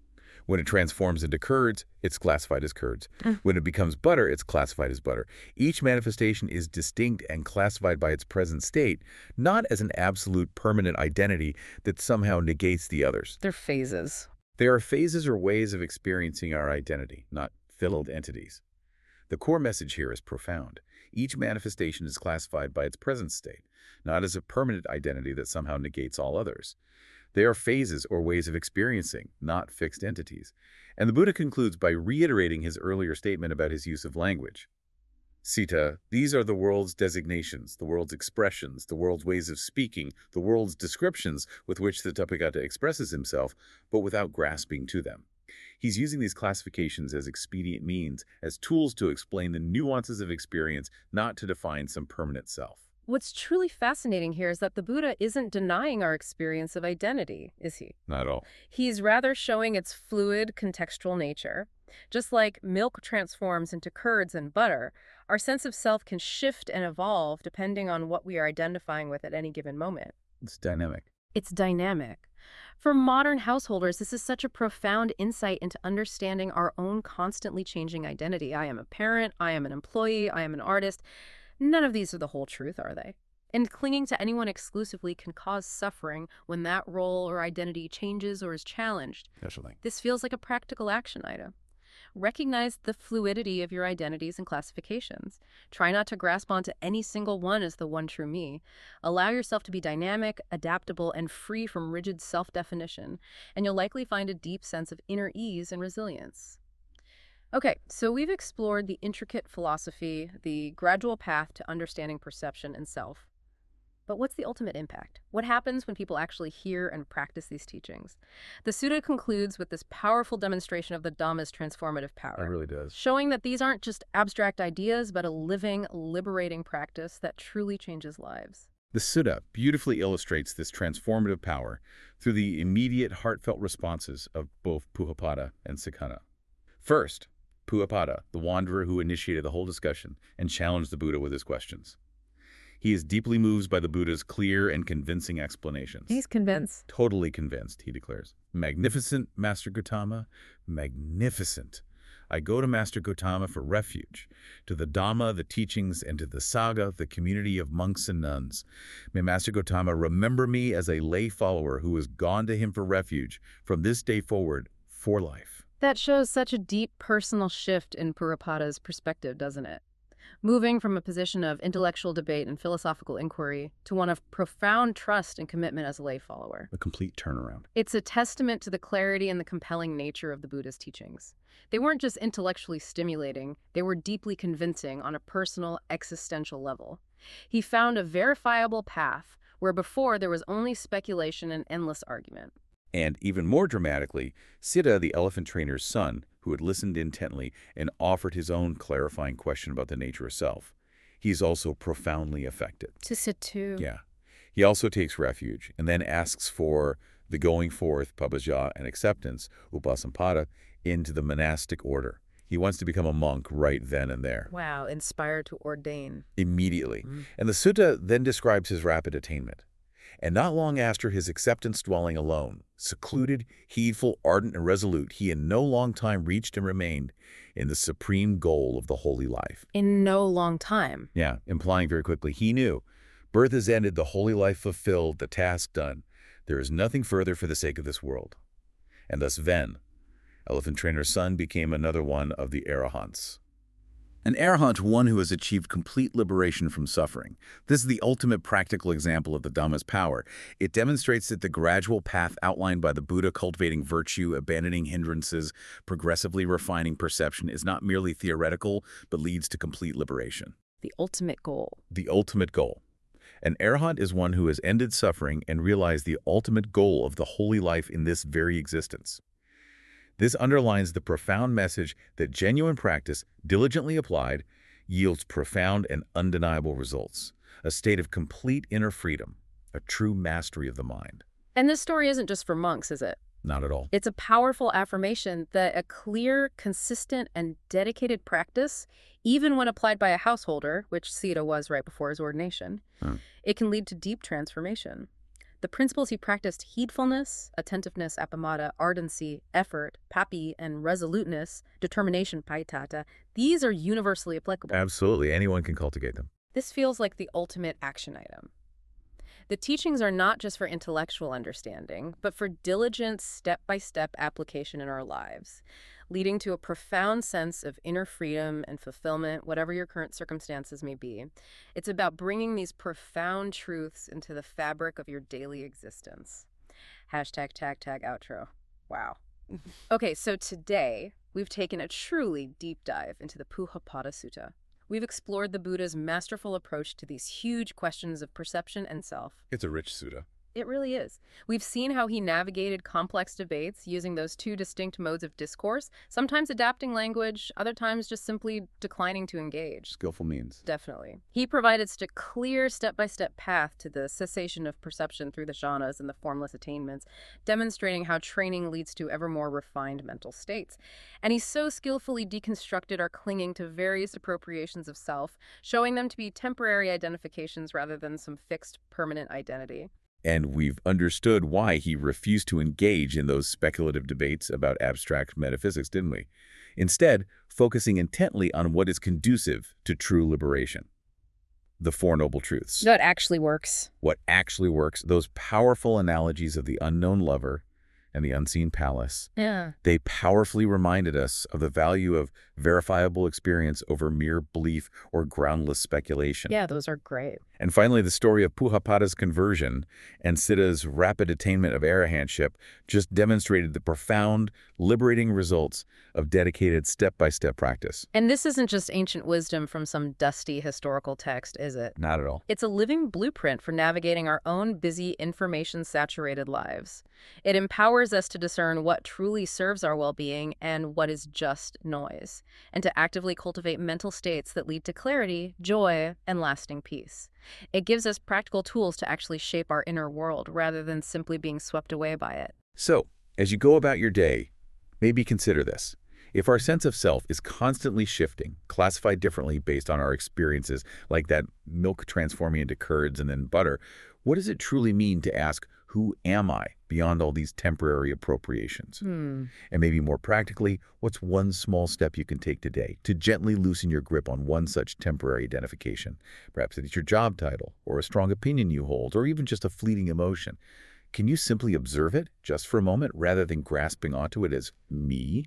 When it transforms into curds, it's classified as curds. Mm. When it becomes butter, it's classified as butter. Each manifestation is distinct and classified by its present state, not as an absolute permanent identity that somehow negates the others. They're phases. They are phases or ways of experiencing our identity, not filled entities. The core message here is profound. Each manifestation is classified by its present state, not as a permanent identity that somehow negates all others. They are phases or ways of experiencing, not fixed entities. And the Buddha concludes by reiterating his earlier statement about his use of language. Citta, these are the world's designations, the world's expressions, the world's ways of speaking, the world's descriptions with which the Tathagata expresses himself, but without grasping to them. He's using these classifications as expedient means, as tools to explain the nuances of experience, not to define some permanent self. What's truly fascinating here is that the Buddha isn't denying our experience of identity, is he? Not at all. He's rather showing its fluid, contextual nature. Just like milk transforms into curds and butter, our sense of self can shift and evolve depending on what we are identifying with at any given moment. It's dynamic. It's dynamic. For modern householders, this is such a profound insight into understanding our own constantly changing identity. I am a parent, I am an employee, I am an artist. None of these are the whole truth, are they? And clinging to anyone exclusively can cause suffering when that role or identity changes or is challenged. Definitely. This feels like a practical action item. Recognize the fluidity of your identities and classifications. Try not to grasp onto any single one as the one true me. Allow yourself to be dynamic, adaptable, and free from rigid self-definition, and you'll likely find a deep sense of inner ease and resilience. Okay, so we've explored the intricate philosophy, the gradual path to understanding perception and self. But what's the ultimate impact? What happens when people actually hear and practice these teachings? The Sutta concludes with this powerful demonstration of the Dhamma's transformative power. It really does. Showing that these aren't just abstract ideas, but a living, liberating practice that truly changes lives. The Sutta beautifully illustrates this transformative power through the immediate heartfelt responses of both Potapada and Sakana. First, Potapada, the wanderer who initiated the whole discussion and challenged the Buddha with his questions. He is deeply moved by the Buddha's clear and convincing explanations. He's convinced. Totally convinced, he declares. Magnificent, Master Gautama, magnificent. I go to Master Gautama for refuge, to the Dhamma, the teachings, and to the Sangha, the community of monks and nuns. May Master Gautama remember me as a lay follower who has gone to him for refuge from this day forward for life. That shows such a deep personal shift in Potapada's perspective, doesn't it? Moving from a position of intellectual debate and philosophical inquiry to one of profound trust and commitment as a lay follower. A complete turnaround. It's a testament to the clarity and the compelling nature of the Buddha's teachings. They weren't just intellectually stimulating, they were deeply convincing on a personal, existential level. He found a verifiable path where before there was only speculation and endless argument. And even more dramatically, Citta, the elephant trainer's son, who had listened intently and offered his own clarifying question about the nature of self. He is also profoundly affected. To sit too. Yeah. He also takes refuge and then asks for the going forth, pabbajja, and acceptance, upasampada, into the monastic order. He wants to become a monk right then and there. Wow, inspired to ordain. Immediately. Mm. And the sutta then describes his rapid attainment. And not long after his acceptance dwelling alone, secluded, heedful, ardent, and resolute, he in no long time reached and remained in the supreme goal of the holy life. In no long time. Yeah, implying very quickly, he knew. Birth has ended, the holy life fulfilled, the task done. There is nothing further for the sake of this world. And thus Ven, Elephant Trainer's son, became another one of the Arahants. An arahant, one who has achieved complete liberation from suffering. This is the ultimate practical example of the Dhamma's power. It demonstrates that the gradual path outlined by the Buddha cultivating virtue, abandoning hindrances, progressively refining perception is not merely theoretical, but leads to complete liberation. The ultimate goal. The ultimate goal. An arahant is one who has ended suffering and realized the ultimate goal of the holy life in this very existence. This underlines the profound message that genuine practice, diligently applied, yields profound and undeniable results, a state of complete inner freedom, a true mastery of the mind. And this story isn't just for monks, is it? Not at all. It's a powerful affirmation that a clear, consistent, and dedicated practice, even when applied by a householder, which Citta was right before his ordination, hmm. it can lead to deep transformation. The principles he practiced heedfulness, attentiveness, appamada, ardency, effort, papi, and resoluteness, determination, pahitatta these are universally applicable. Absolutely. Anyone can cultivate them. This feels like the ultimate action item. The teachings are not just for intellectual understanding, but for diligent, step by step application in our lives, leading to a profound sense of inner freedom and fulfillment, whatever your current circumstances may be. It's about bringing these profound truths into the fabric of your daily existence. Hashtag tag tag outro. Wow. okay, so today we've taken a truly deep dive into the Potapada Sutta we've explored the Buddha's masterful approach to these huge questions of perception and self. It's a rich sutta. It really is. We've seen how he navigated complex debates using those two distinct modes of discourse, sometimes adapting language, other times just simply declining to engage. Skillful means. Definitely. He provided such a clear step-by-step path to the cessation of perception through the jhanas and the formless attainments, demonstrating how training leads to ever more refined mental states. And he so skillfully deconstructed our clinging to various appropriations of self, showing them to be temporary identifications rather than some fixed permanent identity. And we've understood why he refused to engage in those speculative debates about abstract metaphysics, didn't we? Instead, focusing intently on what is conducive to true liberation. The Four Noble Truths. What actually works. What actually works. Those powerful analogies of the unknown lover and the unseen palace. Yeah. They powerfully reminded us of the value of verifiable experience over mere belief or groundless speculation. Yeah, those are great. And finally, the story of Potapada's conversion and Citta's rapid attainment of arahantship just demonstrated the profound, liberating results of dedicated step-by-step -step practice. And this isn't just ancient wisdom from some dusty historical text, is it? Not at all. It's a living blueprint for navigating our own busy, information-saturated lives. It empowers us to discern what truly serves our well-being and what is just noise, and to actively cultivate mental states that lead to clarity, joy, and lasting peace. It gives us practical tools to actually shape our inner world rather than simply being swept away by it. So, as you go about your day, maybe consider this. If our sense of self is constantly shifting, classified differently based on our experiences, like that milk transforming into curds and then butter, what does it truly mean to ask, who am I beyond all these temporary appropriations? Hmm. And maybe more practically, what's one small step you can take today to gently loosen your grip on one such temporary identification? Perhaps it's your job title, or a strong opinion you hold, or even just a fleeting emotion. Can you simply observe it just for a moment rather than grasping onto it as me?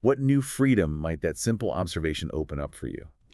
What new freedom might that simple observation open up for you?